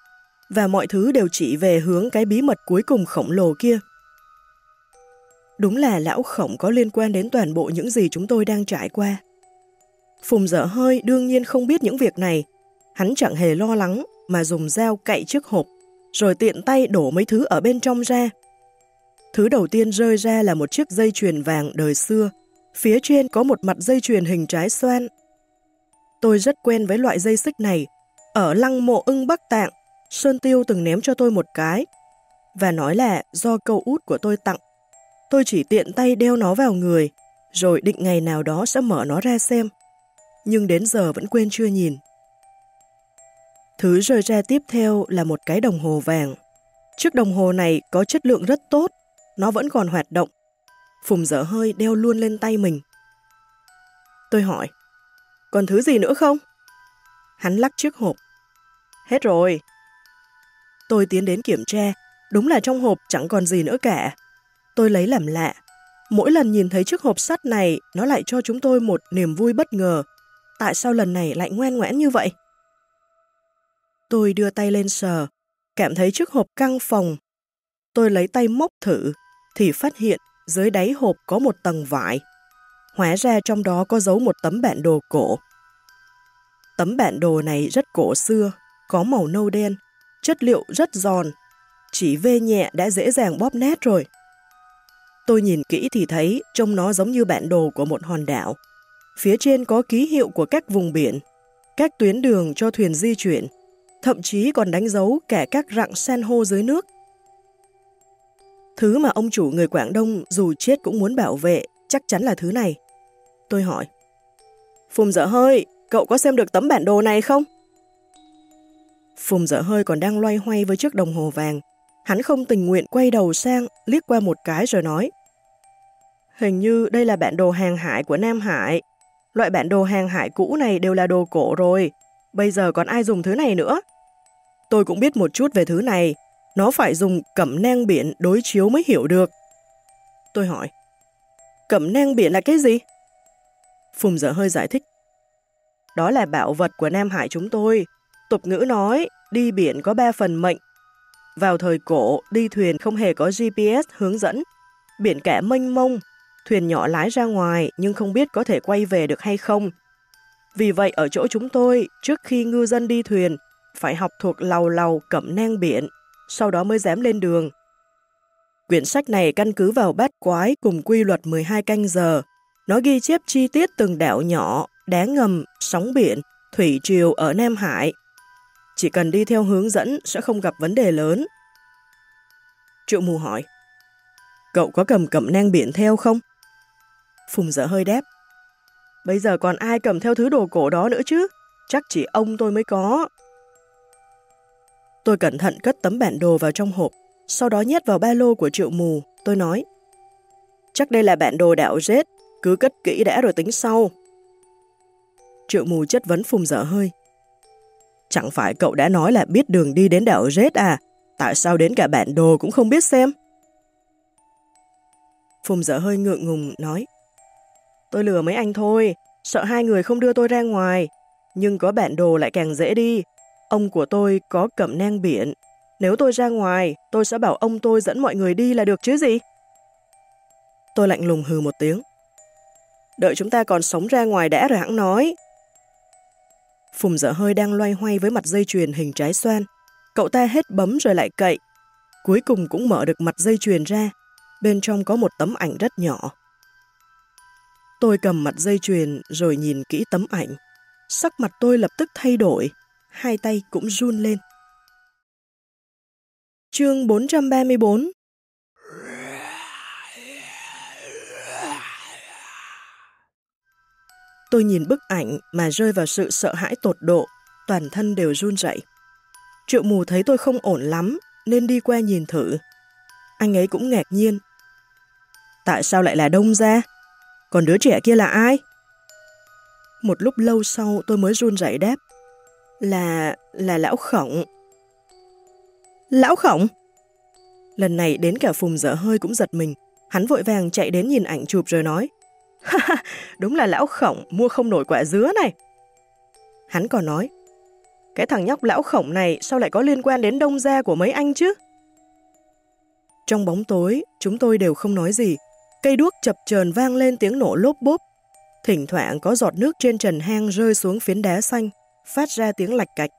A: và mọi thứ đều chỉ về hướng cái bí mật cuối cùng khổng lồ kia. Đúng là lão khổng có liên quan đến toàn bộ những gì chúng tôi đang trải qua. Phùng dở hơi đương nhiên không biết những việc này. Hắn chẳng hề lo lắng mà dùng dao cậy chiếc hộp, rồi tiện tay đổ mấy thứ ở bên trong ra. Thứ đầu tiên rơi ra là một chiếc dây chuyền vàng đời xưa. Phía trên có một mặt dây chuyền hình trái xoan. Tôi rất quen với loại dây xích này. Ở lăng mộ ưng Bắc Tạng, Sơn Tiêu từng ném cho tôi một cái và nói là do câu út của tôi tặng. Tôi chỉ tiện tay đeo nó vào người, rồi định ngày nào đó sẽ mở nó ra xem nhưng đến giờ vẫn quên chưa nhìn. Thứ rơi ra tiếp theo là một cái đồng hồ vàng. Chiếc đồng hồ này có chất lượng rất tốt, nó vẫn còn hoạt động. Phùng dở hơi đeo luôn lên tay mình. Tôi hỏi, còn thứ gì nữa không? Hắn lắc chiếc hộp. Hết rồi. Tôi tiến đến kiểm tra, đúng là trong hộp chẳng còn gì nữa cả. Tôi lấy làm lạ. Mỗi lần nhìn thấy chiếc hộp sắt này, nó lại cho chúng tôi một niềm vui bất ngờ tại sao lần này lại ngoan ngoãn như vậy? Tôi đưa tay lên sờ, cảm thấy chiếc hộp căng phòng. Tôi lấy tay móc thử, thì phát hiện dưới đáy hộp có một tầng vải. Hóa ra trong đó có giấu một tấm bản đồ cổ. Tấm bản đồ này rất cổ xưa, có màu nâu đen, chất liệu rất giòn, chỉ vê nhẹ đã dễ dàng bóp nét rồi. Tôi nhìn kỹ thì thấy trông nó giống như bản đồ của một hòn đảo. Phía trên có ký hiệu của các vùng biển, các tuyến đường cho thuyền di chuyển, thậm chí còn đánh dấu cả các rặng san hô dưới nước. Thứ mà ông chủ người Quảng Đông dù chết cũng muốn bảo vệ chắc chắn là thứ này. Tôi hỏi. Phùng dở hơi, cậu có xem được tấm bản đồ này không? Phùng dở hơi còn đang loay hoay với chiếc đồng hồ vàng. Hắn không tình nguyện quay đầu sang, liếc qua một cái rồi nói. Hình như đây là bản đồ hàng hải của Nam Hải. Loại bản đồ hàng hải cũ này đều là đồ cổ rồi, bây giờ còn ai dùng thứ này nữa? Tôi cũng biết một chút về thứ này, nó phải dùng cẩm nang biển đối chiếu mới hiểu được. Tôi hỏi, cẩm nang biển là cái gì? Phùng dở hơi giải thích. Đó là bảo vật của Nam Hải chúng tôi. Tục ngữ nói, đi biển có ba phần mệnh. Vào thời cổ, đi thuyền không hề có GPS hướng dẫn. Biển cả mênh mông, thuyền nhỏ lái ra ngoài nhưng không biết có thể quay về được hay không. Vì vậy ở chỗ chúng tôi, trước khi ngư dân đi thuyền, phải học thuộc lầu lầu cẩm nang biển, sau đó mới dám lên đường. Quyển sách này căn cứ vào bát quái cùng quy luật 12 canh giờ. Nó ghi chép chi tiết từng đảo nhỏ, đá ngầm, sóng biển, thủy triều ở Nam Hải. Chỉ cần đi theo hướng dẫn sẽ không gặp vấn đề lớn. Triệu mù hỏi, cậu có cầm cẩm nang biển theo không? Phùng dở hơi đáp, bây giờ còn ai cầm theo thứ đồ cổ đó nữa chứ? Chắc chỉ ông tôi mới có. Tôi cẩn thận cất tấm bản đồ vào trong hộp, sau đó nhét vào ba lô của triệu mù. Tôi nói, chắc đây là bản đồ đảo rết, cứ cất kỹ đã rồi tính sau. Triệu mù chất vấn Phùng dở hơi. Chẳng phải cậu đã nói là biết đường đi đến đảo rết à? Tại sao đến cả bản đồ cũng không biết xem? Phùng dở hơi ngượng ngùng nói. Tôi lừa mấy anh thôi, sợ hai người không đưa tôi ra ngoài. Nhưng có bản đồ lại càng dễ đi, Ông của tôi có cẩm nang biển. Nếu tôi ra ngoài, tôi sẽ bảo ông tôi dẫn mọi người đi là được chứ gì? Tôi lạnh lùng hừ một tiếng. Đợi chúng ta còn sống ra ngoài đã rồi hãng nói. Phùng dở hơi đang loay hoay với mặt dây chuyền hình trái xoan. Cậu ta hết bấm rồi lại cậy. Cuối cùng cũng mở được mặt dây chuyền ra. Bên trong có một tấm ảnh rất nhỏ. Tôi cầm mặt dây chuyền rồi nhìn kỹ tấm ảnh. Sắc mặt tôi lập tức thay đổi hai tay cũng run lên. Chương 434 Tôi nhìn bức ảnh mà rơi vào sự sợ hãi tột độ, toàn thân đều run rẩy. Triệu mù thấy tôi không ổn lắm, nên đi qua nhìn thử. Anh ấy cũng ngạc nhiên. Tại sao lại là đông ra? Còn đứa trẻ kia là ai? Một lúc lâu sau tôi mới run rẩy đáp. Là... là lão khổng. Lão khổng? Lần này đến cả Phùng dở hơi cũng giật mình. Hắn vội vàng chạy đến nhìn ảnh chụp rồi nói. Ha ha, đúng là lão khổng mua không nổi quả dứa này. Hắn còn nói. Cái thằng nhóc lão khổng này sao lại có liên quan đến đông gia của mấy anh chứ? Trong bóng tối, chúng tôi đều không nói gì. Cây đuốc chập chờn vang lên tiếng nổ lốp bốp. Thỉnh thoảng có giọt nước trên trần hang rơi xuống phiến đá xanh, phát ra tiếng lạch cạch.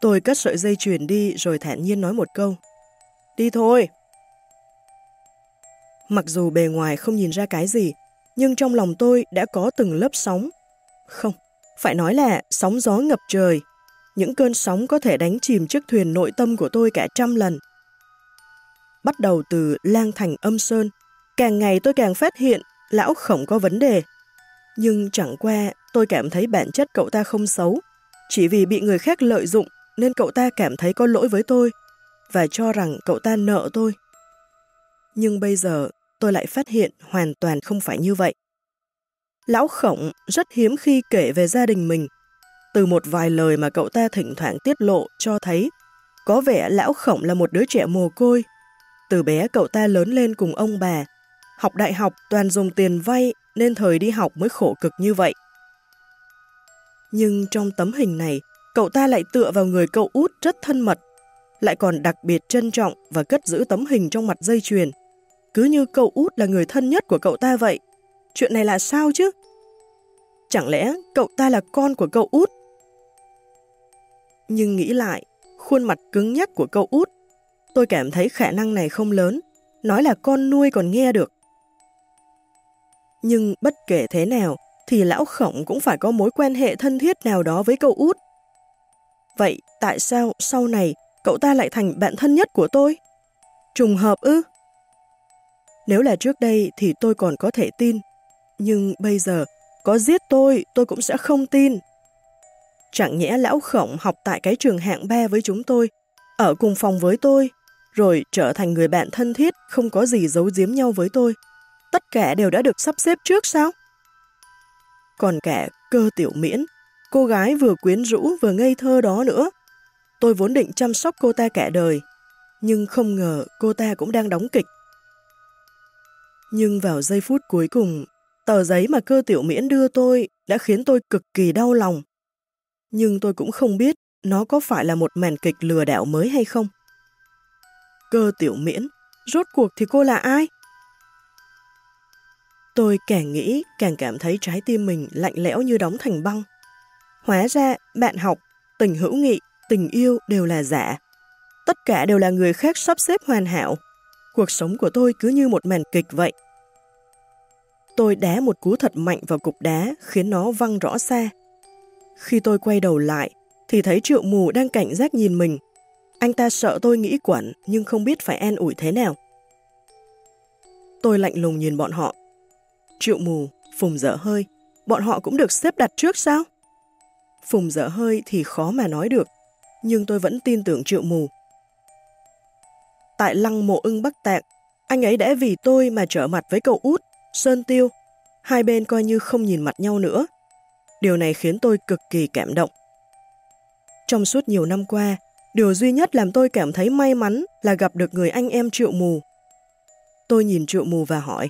A: Tôi cất sợi dây chuyền đi rồi thản nhiên nói một câu. Đi thôi. Mặc dù bề ngoài không nhìn ra cái gì, nhưng trong lòng tôi đã có từng lớp sóng. Không, phải nói là sóng gió ngập trời. Những cơn sóng có thể đánh chìm chiếc thuyền nội tâm của tôi cả trăm lần. Bắt đầu từ lang thành âm sơn, càng ngày tôi càng phát hiện lão khổng có vấn đề. Nhưng chẳng qua tôi cảm thấy bản chất cậu ta không xấu. Chỉ vì bị người khác lợi dụng nên cậu ta cảm thấy có lỗi với tôi và cho rằng cậu ta nợ tôi. Nhưng bây giờ tôi lại phát hiện hoàn toàn không phải như vậy. Lão Khổng rất hiếm khi kể về gia đình mình. Từ một vài lời mà cậu ta thỉnh thoảng tiết lộ cho thấy, có vẻ Lão Khổng là một đứa trẻ mồ côi. Từ bé cậu ta lớn lên cùng ông bà. Học đại học toàn dùng tiền vay nên thời đi học mới khổ cực như vậy. Nhưng trong tấm hình này, cậu ta lại tựa vào người cậu út rất thân mật, lại còn đặc biệt trân trọng và cất giữ tấm hình trong mặt dây chuyền. Cứ như cậu út là người thân nhất của cậu ta vậy. Chuyện này là sao chứ? Chẳng lẽ cậu ta là con của cậu út? Nhưng nghĩ lại, khuôn mặt cứng nhắc của cậu út, tôi cảm thấy khả năng này không lớn, nói là con nuôi còn nghe được. Nhưng bất kể thế nào, thì lão khổng cũng phải có mối quan hệ thân thiết nào đó với cậu út. Vậy tại sao sau này cậu ta lại thành bạn thân nhất của tôi? Trùng hợp ư? Nếu là trước đây thì tôi còn có thể tin, nhưng bây giờ có giết tôi tôi cũng sẽ không tin. Chẳng nhẽ lão khổng học tại cái trường hạng ba với chúng tôi, ở cùng phòng với tôi, rồi trở thành người bạn thân thiết không có gì giấu giếm nhau với tôi. Tất cả đều đã được sắp xếp trước sao? còn cả cơ tiểu miễn, cô gái vừa quyến rũ vừa ngây thơ đó nữa. Tôi vốn định chăm sóc cô ta cả đời, nhưng không ngờ cô ta cũng đang đóng kịch. Nhưng vào giây phút cuối cùng, Tờ giấy mà cơ tiểu miễn đưa tôi đã khiến tôi cực kỳ đau lòng. Nhưng tôi cũng không biết nó có phải là một màn kịch lừa đảo mới hay không. Cơ tiểu miễn, rốt cuộc thì cô là ai? Tôi càng nghĩ càng cảm thấy trái tim mình lạnh lẽo như đóng thành băng. Hóa ra bạn học, tình hữu nghị, tình yêu đều là giả. Tất cả đều là người khác sắp xếp hoàn hảo. Cuộc sống của tôi cứ như một màn kịch vậy. Tôi đá một cú thật mạnh vào cục đá khiến nó văng rõ xa. Khi tôi quay đầu lại, thì thấy triệu mù đang cảnh giác nhìn mình. Anh ta sợ tôi nghĩ quẩn nhưng không biết phải an ủi thế nào. Tôi lạnh lùng nhìn bọn họ. Triệu mù, phùng dở hơi, bọn họ cũng được xếp đặt trước sao? Phùng dở hơi thì khó mà nói được, nhưng tôi vẫn tin tưởng triệu mù. Tại lăng mộ ưng Bắc Tạng, anh ấy đã vì tôi mà trở mặt với cậu út, Sơn Tiêu. Hai bên coi như không nhìn mặt nhau nữa. Điều này khiến tôi cực kỳ cảm động. Trong suốt nhiều năm qua, điều duy nhất làm tôi cảm thấy may mắn là gặp được người anh em triệu mù. Tôi nhìn triệu mù và hỏi,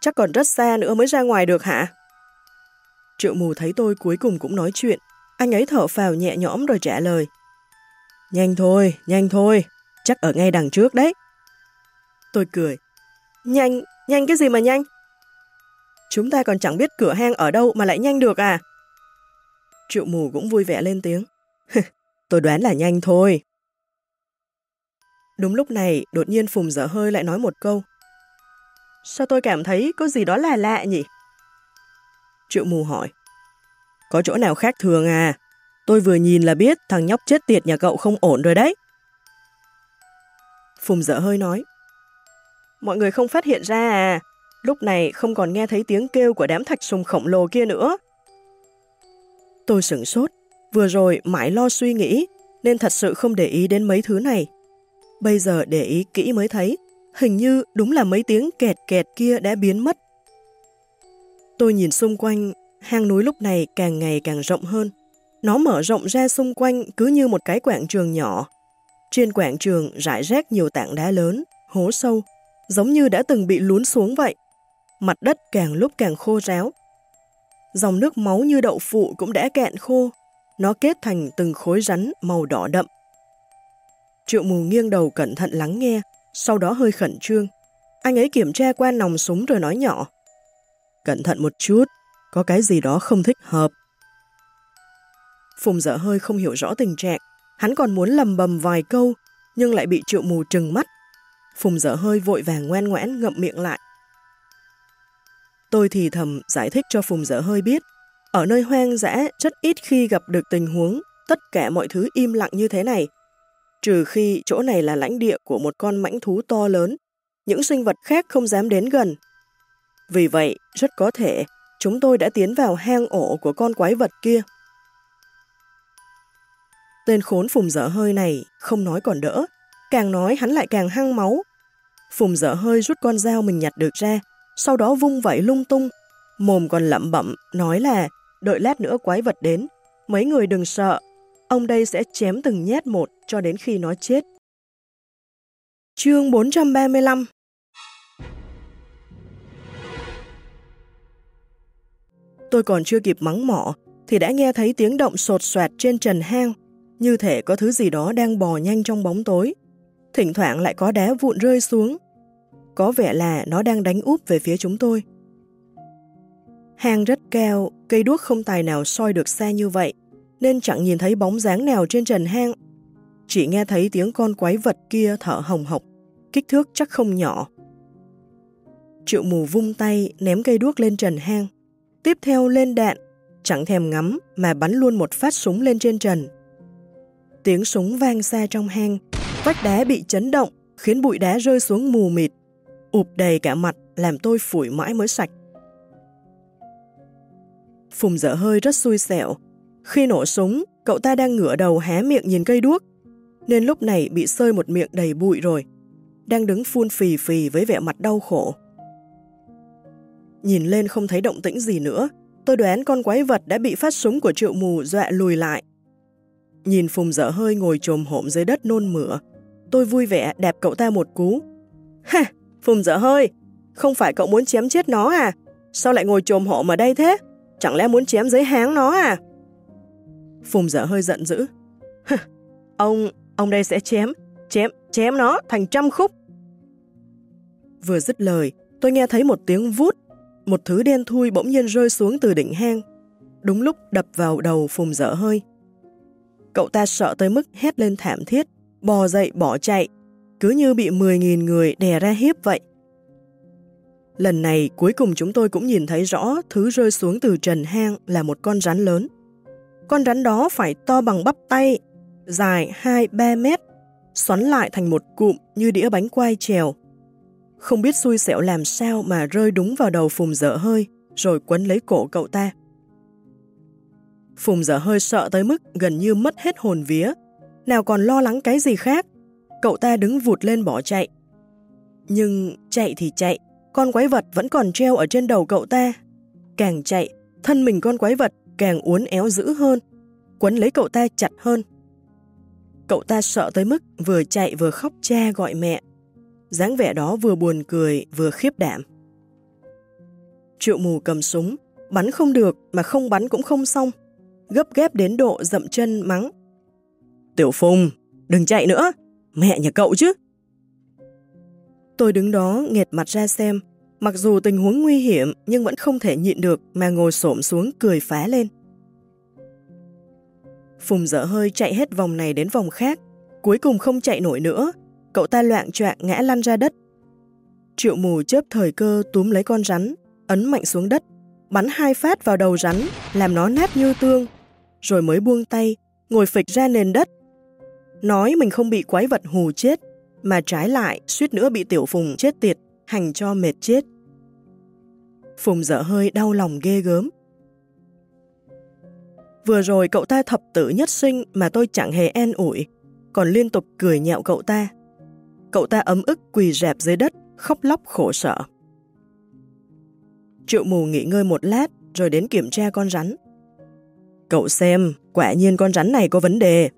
A: chắc còn rất xa nữa mới ra ngoài được hả? Triệu mù thấy tôi cuối cùng cũng nói chuyện, anh ấy thở phào nhẹ nhõm rồi trả lời. Nhanh thôi, nhanh thôi, chắc ở ngay đằng trước đấy. Tôi cười. Nhanh, nhanh cái gì mà nhanh? Chúng ta còn chẳng biết cửa hang ở đâu mà lại nhanh được à? Triệu mù cũng vui vẻ lên tiếng. Tôi đoán là nhanh thôi. Đúng lúc này, đột nhiên Phùng dở hơi lại nói một câu. Sao tôi cảm thấy có gì đó là lạ nhỉ? Triệu mù hỏi. Có chỗ nào khác thường à? Tôi vừa nhìn là biết thằng nhóc chết tiệt nhà cậu không ổn rồi đấy. Phùng dở hơi nói. Mọi người không phát hiện ra à? Lúc này không còn nghe thấy tiếng kêu của đám thạch sùng khổng lồ kia nữa. Tôi sửng sốt, vừa rồi mãi lo suy nghĩ, nên thật sự không để ý đến mấy thứ này. Bây giờ để ý kỹ mới thấy, hình như đúng là mấy tiếng kẹt kẹt kia đã biến mất. Tôi nhìn xung quanh, hang núi lúc này càng ngày càng rộng hơn. Nó mở rộng ra xung quanh cứ như một cái quảng trường nhỏ. Trên quảng trường rải rác nhiều tảng đá lớn, hố sâu, giống như đã từng bị lún xuống vậy. Mặt đất càng lúc càng khô ráo, dòng nước máu như đậu phụ cũng đã cạn khô, nó kết thành từng khối rắn màu đỏ đậm. Triệu mù nghiêng đầu cẩn thận lắng nghe, sau đó hơi khẩn trương. Anh ấy kiểm tra qua nòng súng rồi nói nhỏ. Cẩn thận một chút, có cái gì đó không thích hợp. Phùng dở hơi không hiểu rõ tình trạng, hắn còn muốn lầm bầm vài câu, nhưng lại bị triệu mù trừng mắt. Phùng dở hơi vội vàng ngoan ngoãn ngậm miệng lại. Tôi thì thầm giải thích cho Phùng dở hơi biết, ở nơi hoang dã rất ít khi gặp được tình huống tất cả mọi thứ im lặng như thế này. Trừ khi chỗ này là lãnh địa của một con mãnh thú to lớn, những sinh vật khác không dám đến gần. Vì vậy, rất có thể chúng tôi đã tiến vào hang ổ của con quái vật kia. Tên khốn Phùng dở hơi này không nói còn đỡ, càng nói hắn lại càng hăng máu. Phùng dở hơi rút con dao mình nhặt được ra, sau đó vung vẩy lung tung. Mồm còn lẩm bẩm, nói là đợi lát nữa quái vật đến, mấy người đừng sợ, ông đây sẽ chém từng nhát một cho đến khi nó chết. Chương 435 Tôi còn chưa kịp mắng mỏ, thì đã nghe thấy tiếng động sột soạt trên trần hang, như thể có thứ gì đó đang bò nhanh trong bóng tối. Thỉnh thoảng lại có đá vụn rơi xuống, có vẻ là nó đang đánh úp về phía chúng tôi. Hang rất cao, cây đuốc không tài nào soi được xa như vậy, nên chẳng nhìn thấy bóng dáng nào trên trần hang. Chỉ nghe thấy tiếng con quái vật kia thở hồng hộc, kích thước chắc không nhỏ. Triệu mù vung tay ném cây đuốc lên trần hang, tiếp theo lên đạn, chẳng thèm ngắm mà bắn luôn một phát súng lên trên trần. Tiếng súng vang xa trong hang, vách đá bị chấn động, khiến bụi đá rơi xuống mù mịt ụp đầy cả mặt làm tôi phủi mãi mới sạch. Phùng dở hơi rất xui xẻo. Khi nổ súng, cậu ta đang ngửa đầu hé miệng nhìn cây đuốc, nên lúc này bị sơi một miệng đầy bụi rồi, đang đứng phun phì phì với vẻ mặt đau khổ. Nhìn lên không thấy động tĩnh gì nữa, tôi đoán con quái vật đã bị phát súng của triệu mù dọa lùi lại. Nhìn Phùng dở hơi ngồi trồm hổm dưới đất nôn mửa, tôi vui vẻ đạp cậu ta một cú. Ha! Phùng dở hơi, không phải cậu muốn chém chết nó à? sao lại ngồi trồm hổm ở đây thế? Chẳng lẽ muốn chém giấy háng nó à? Phùng dở hơi giận dữ. ông, ông đây sẽ chém, chém, chém nó thành trăm khúc. Vừa dứt lời, tôi nghe thấy một tiếng vút, một thứ đen thui bỗng nhiên rơi xuống từ đỉnh hang. Đúng lúc đập vào đầu Phùng dở hơi. Cậu ta sợ tới mức hét lên thảm thiết, bò dậy bỏ chạy, cứ như bị 10.000 người đè ra hiếp vậy. Lần này cuối cùng chúng tôi cũng nhìn thấy rõ thứ rơi xuống từ trần hang là một con rắn lớn. Con rắn đó phải to bằng bắp tay, dài 2-3 mét, xoắn lại thành một cụm như đĩa bánh quay trèo. Không biết xui xẻo làm sao mà rơi đúng vào đầu Phùng dở hơi, rồi quấn lấy cổ cậu ta. Phùng dở hơi sợ tới mức gần như mất hết hồn vía, nào còn lo lắng cái gì khác. Cậu ta đứng vụt lên bỏ chạy. Nhưng chạy thì chạy, con quái vật vẫn còn treo ở trên đầu cậu ta. Càng chạy, thân mình con quái vật càng uốn éo dữ hơn, quấn lấy cậu ta chặt hơn. Cậu ta sợ tới mức vừa chạy vừa khóc cha gọi mẹ. dáng vẻ đó vừa buồn cười vừa khiếp đảm. Triệu mù cầm súng, bắn không được mà không bắn cũng không xong. Gấp ghép đến độ dậm chân mắng. Tiểu Phùng, đừng chạy nữa, mẹ nhà cậu chứ. Tôi đứng đó nghẹt mặt ra xem, mặc dù tình huống nguy hiểm nhưng vẫn không thể nhịn được mà ngồi xổm xuống cười phá lên. Phùng dở hơi chạy hết vòng này đến vòng khác, cuối cùng không chạy nổi nữa, cậu ta loạn choạng ngã lăn ra đất. Triệu mù chớp thời cơ túm lấy con rắn, ấn mạnh xuống đất, bắn hai phát vào đầu rắn, làm nó nát như tương, rồi mới buông tay, ngồi phịch ra nền đất. Nói mình không bị quái vật hù chết, mà trái lại suýt nữa bị tiểu phùng chết tiệt, hành cho mệt chết. Phùng dở hơi đau lòng ghê gớm. Vừa rồi cậu ta thập tử nhất sinh mà tôi chẳng hề en ủi, còn liên tục cười nhạo cậu ta. Cậu ta ấm ức quỳ rạp dưới đất, khóc lóc khổ sở. Triệu mù nghỉ ngơi một lát rồi đến kiểm tra con rắn. Cậu xem, quả nhiên con rắn này có vấn đề.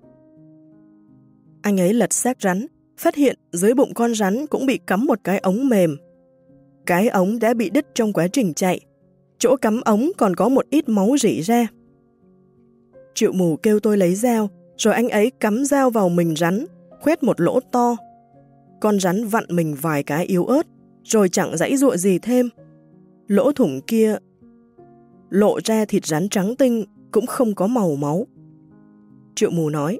A: Anh ấy lật xác rắn, phát hiện dưới bụng con rắn cũng bị cắm một cái ống mềm. Cái ống đã bị đứt trong quá trình chạy, chỗ cắm ống còn có một ít máu rỉ ra. Triệu mù kêu tôi lấy dao, rồi anh ấy cắm dao vào mình rắn, khoét một lỗ to. Con rắn vặn mình vài cái yếu ớt, rồi chẳng dãy ruộng gì thêm. Lỗ thủng kia lộ ra thịt rắn trắng tinh, cũng không có màu máu. Triệu mù nói,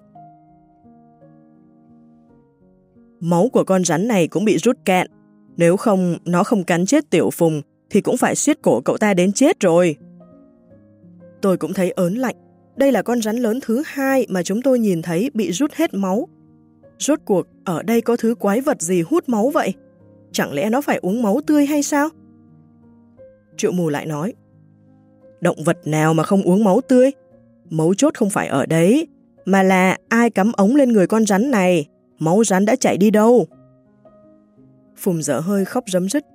A: Máu của con rắn này cũng bị rút cạn, nếu không nó không cắn chết tiểu phùng thì cũng phải siết cổ cậu ta đến chết rồi. Tôi cũng thấy ớn lạnh, đây là con rắn lớn thứ hai mà chúng tôi nhìn thấy bị rút hết máu. Rốt cuộc, ở đây có thứ quái vật gì hút máu vậy? Chẳng lẽ nó phải uống máu tươi hay sao? Triệu mù lại nói, Động vật nào mà không uống máu tươi? Mấu chốt không phải ở đấy, mà là ai cắm ống lên người con rắn này, máu rắn đã chạy đi đâu? Phùng dở hơi khóc rấm rứt.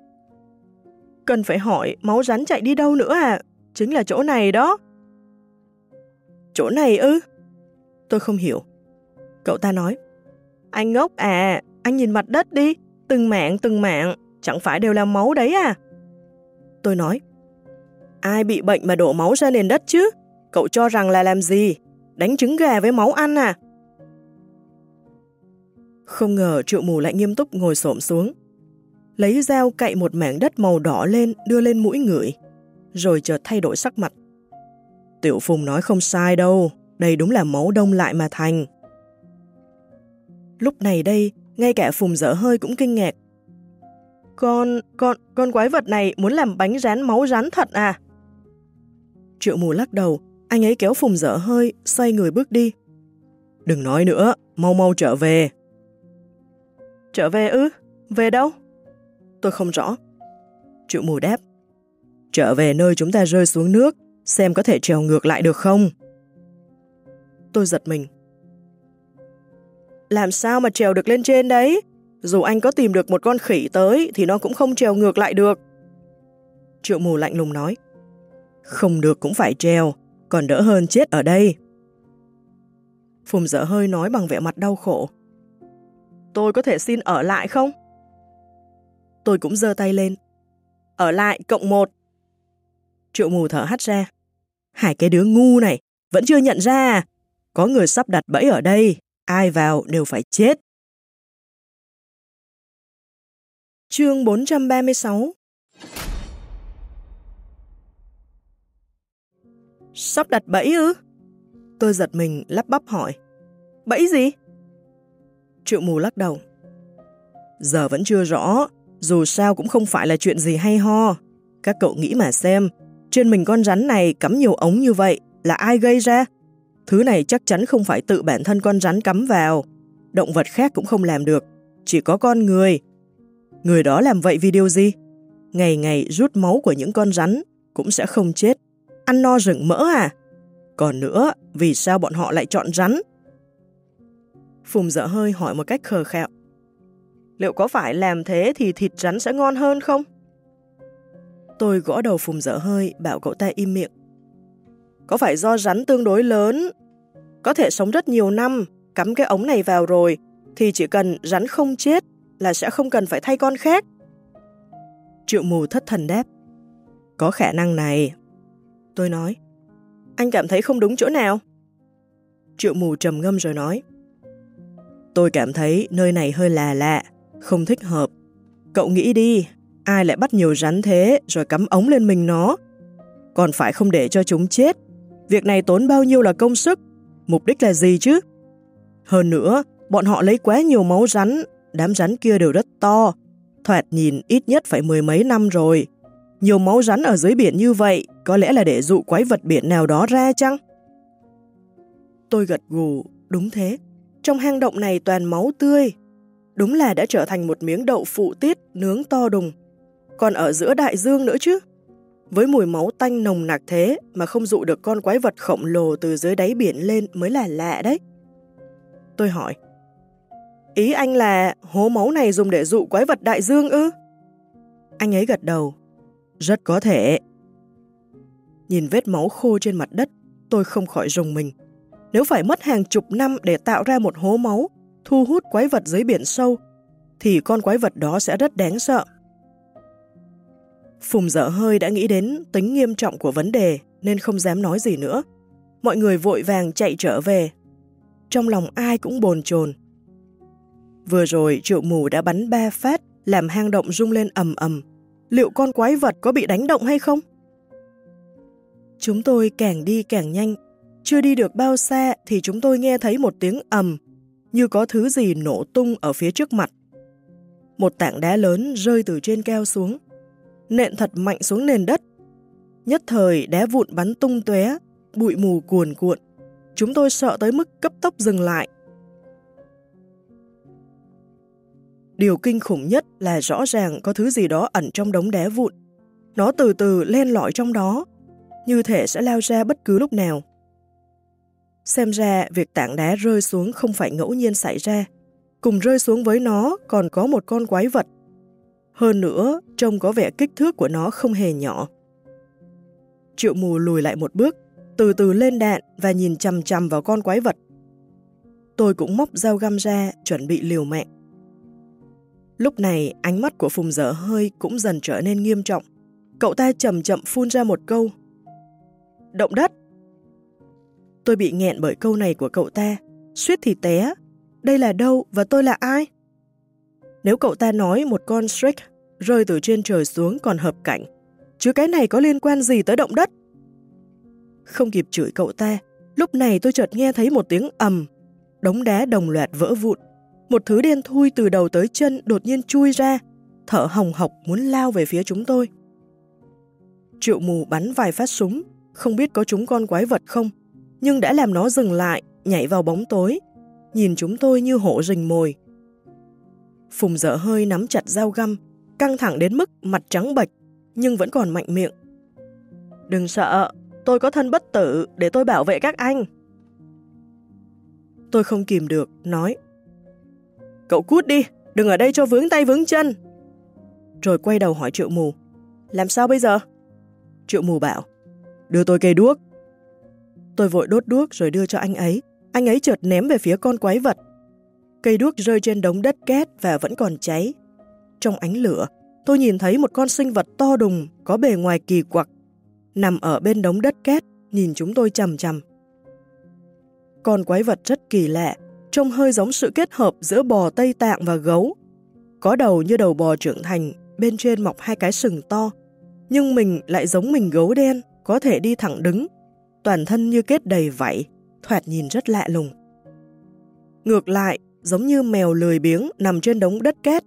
A: Cần phải hỏi máu rắn chạy đi đâu nữa à? Chính là chỗ này đó. Chỗ này ư? Tôi không hiểu. Cậu ta nói, anh ngốc à, anh nhìn mặt đất đi, từng mạng từng mạng, chẳng phải đều là máu đấy à? Tôi nói, ai bị bệnh mà đổ máu ra nền đất chứ? Cậu cho rằng là làm gì? Đánh trứng gà với máu ăn à? Không ngờ triệu mù lại nghiêm túc ngồi xổm xuống. Lấy dao cậy một mảng đất màu đỏ lên đưa lên mũi ngửi, rồi chợt thay đổi sắc mặt. Tiểu Phùng nói không sai đâu, đây đúng là máu đông lại mà thành. Lúc này đây, ngay cả Phùng dở hơi cũng kinh ngạc. Con, con, con quái vật này muốn làm bánh rán máu rán thật à? Triệu mù lắc đầu, anh ấy kéo Phùng dở hơi, xoay người bước đi. Đừng nói nữa, mau mau trở về. Trở về ư? Về đâu? Tôi không rõ. Triệu mù đáp. Trở về nơi chúng ta rơi xuống nước, xem có thể trèo ngược lại được không? Tôi giật mình. Làm sao mà trèo được lên trên đấy? Dù anh có tìm được một con khỉ tới thì nó cũng không trèo ngược lại được. Triệu mù lạnh lùng nói. Không được cũng phải trèo, còn đỡ hơn chết ở đây. Phùng dở hơi nói bằng vẻ mặt đau khổ. Tôi có thể xin ở lại không? Tôi cũng giơ tay lên. Ở lại cộng một. Triệu mù thở hắt ra. Hai cái đứa ngu này, vẫn chưa nhận ra? Có người sắp đặt bẫy ở đây, ai vào đều phải chết. Chương 436 Sắp đặt bẫy ư? Tôi giật mình lắp bắp hỏi. Bẫy gì? Triệu mù lắc đầu. Giờ vẫn chưa rõ, dù sao cũng không phải là chuyện gì hay ho. Các cậu nghĩ mà xem, trên mình con rắn này cắm nhiều ống như vậy là ai gây ra? Thứ này chắc chắn không phải tự bản thân con rắn cắm vào. Động vật khác cũng không làm được, chỉ có con người. Người đó làm vậy vì điều gì? Ngày ngày rút máu của những con rắn cũng sẽ không chết. Ăn no rừng mỡ à? Còn nữa, vì sao bọn họ lại chọn rắn? Phùng dở hơi hỏi một cách khờ khạo. Liệu có phải làm thế thì thịt rắn sẽ ngon hơn không? Tôi gõ đầu Phùng dở hơi, bảo cậu ta im miệng. Có phải do rắn tương đối lớn, có thể sống rất nhiều năm, cắm cái ống này vào rồi, thì chỉ cần rắn không chết là sẽ không cần phải thay con khác. Triệu mù thất thần đáp. Có khả năng này. Tôi nói. Anh cảm thấy không đúng chỗ nào? Triệu mù trầm ngâm rồi nói. Tôi cảm thấy nơi này hơi là lạ, không thích hợp. Cậu nghĩ đi, ai lại bắt nhiều rắn thế rồi cắm ống lên mình nó? Còn phải không để cho chúng chết. Việc này tốn bao nhiêu là công sức, mục đích là gì chứ? Hơn nữa, bọn họ lấy quá nhiều máu rắn, đám rắn kia đều rất to. Thoạt nhìn ít nhất phải mười mấy năm rồi. Nhiều máu rắn ở dưới biển như vậy, có lẽ là để dụ quái vật biển nào đó ra chăng? Tôi gật gù, đúng thế. Trong hang động này toàn máu tươi. Đúng là đã trở thành một miếng đậu phụ tiết nướng to đùng. Còn ở giữa đại dương nữa chứ. Với mùi máu tanh nồng nặc thế mà không dụ được con quái vật khổng lồ từ dưới đáy biển lên mới là lạ đấy. Tôi hỏi. Ý anh là hố máu này dùng để dụ quái vật đại dương ư? Anh ấy gật đầu. Rất có thể. Nhìn vết máu khô trên mặt đất, tôi không khỏi rùng mình. Nếu phải mất hàng chục năm để tạo ra một hố máu, thu hút quái vật dưới biển sâu, thì con quái vật đó sẽ rất đáng sợ. Phùng dở hơi đã nghĩ đến tính nghiêm trọng của vấn đề nên không dám nói gì nữa. Mọi người vội vàng chạy trở về. Trong lòng ai cũng bồn chồn. Vừa rồi triệu mù đã bắn ba phát làm hang động rung lên ầm ầm. Liệu con quái vật có bị đánh động hay không? Chúng tôi càng đi càng nhanh. Chưa đi được bao xa thì chúng tôi nghe thấy một tiếng ầm, như có thứ gì nổ tung ở phía trước mặt. Một tảng đá lớn rơi từ trên keo xuống, nện thật mạnh xuống nền đất. Nhất thời đá vụn bắn tung tóe, bụi mù cuồn cuộn. Chúng tôi sợ tới mức cấp tốc dừng lại. Điều kinh khủng nhất là rõ ràng có thứ gì đó ẩn trong đống đá vụn. Nó từ từ len lỏi trong đó, như thể sẽ lao ra bất cứ lúc nào. Xem ra việc tảng đá rơi xuống không phải ngẫu nhiên xảy ra. Cùng rơi xuống với nó còn có một con quái vật. Hơn nữa, trông có vẻ kích thước của nó không hề nhỏ. Triệu mù lùi lại một bước, từ từ lên đạn và nhìn chằm chằm vào con quái vật. Tôi cũng móc dao găm ra, chuẩn bị liều mạng. Lúc này, ánh mắt của Phùng dở hơi cũng dần trở nên nghiêm trọng. Cậu ta chậm chậm phun ra một câu. Động đất! Tôi bị nghẹn bởi câu này của cậu ta, suýt thì té. Đây là đâu và tôi là ai? Nếu cậu ta nói một con Shrek rơi từ trên trời xuống còn hợp cảnh, chứ cái này có liên quan gì tới động đất? Không kịp chửi cậu ta, lúc này tôi chợt nghe thấy một tiếng ầm, đống đá đồng loạt vỡ vụn. Một thứ đen thui từ đầu tới chân đột nhiên chui ra, thở hồng hộc muốn lao về phía chúng tôi. Triệu mù bắn vài phát súng, không biết có chúng con quái vật không, nhưng đã làm nó dừng lại, nhảy vào bóng tối, nhìn chúng tôi như hổ rình mồi. Phùng dở hơi nắm chặt dao găm, căng thẳng đến mức mặt trắng bệch, nhưng vẫn còn mạnh miệng. Đừng sợ, tôi có thân bất tử để tôi bảo vệ các anh. Tôi không kìm được, nói. Cậu cút đi, đừng ở đây cho vướng tay vướng chân. Rồi quay đầu hỏi triệu mù. Làm sao bây giờ? Triệu mù bảo. Đưa tôi cây đuốc. Tôi vội đốt đuốc rồi đưa cho anh ấy. Anh ấy chợt ném về phía con quái vật. Cây đuốc rơi trên đống đất két và vẫn còn cháy. Trong ánh lửa, tôi nhìn thấy một con sinh vật to đùng có bề ngoài kỳ quặc. nằm ở bên đống đất két, nhìn chúng tôi chầm chầm. Con quái vật rất kỳ lạ, trông hơi giống sự kết hợp giữa bò Tây Tạng và gấu. Có đầu như đầu bò trưởng thành, bên trên mọc hai cái sừng to, nhưng mình lại giống mình gấu đen, có thể đi thẳng đứng, toàn thân như kết đầy vảy, thoạt nhìn rất lạ lùng. Ngược lại, giống như mèo lười biếng nằm trên đống đất két,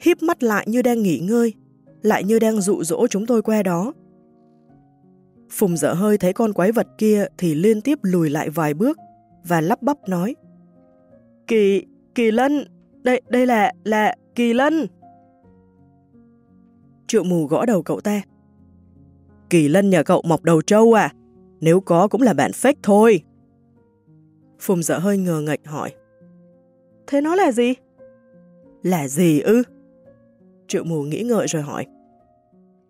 A: híp mắt lại như đang nghỉ ngơi, lại như đang dụ dỗ chúng tôi qua đó. Phùng dở hơi thấy con quái vật kia thì liên tiếp lùi lại vài bước và lắp bắp nói Kỳ, Kỳ Lân, đây, đây là, là Kỳ Lân. Triệu mù gõ đầu cậu ta. Kỳ Lân nhà cậu mọc đầu trâu à? Nếu có cũng là bạn fake thôi. Phùng dở hơi ngờ ngạch hỏi. Thế nó là gì? Là gì ư? Triệu mù nghĩ ngợi rồi hỏi.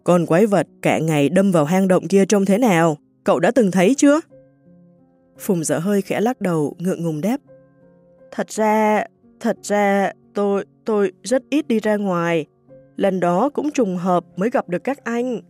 A: Con quái vật cả ngày đâm vào hang động kia trông thế nào? Cậu đã từng thấy chưa? Phùng dở hơi khẽ lắc đầu, ngượng ngùng đáp. Thật ra, thật ra, tôi, tôi rất ít đi ra ngoài. Lần đó cũng trùng hợp mới gặp được các anh.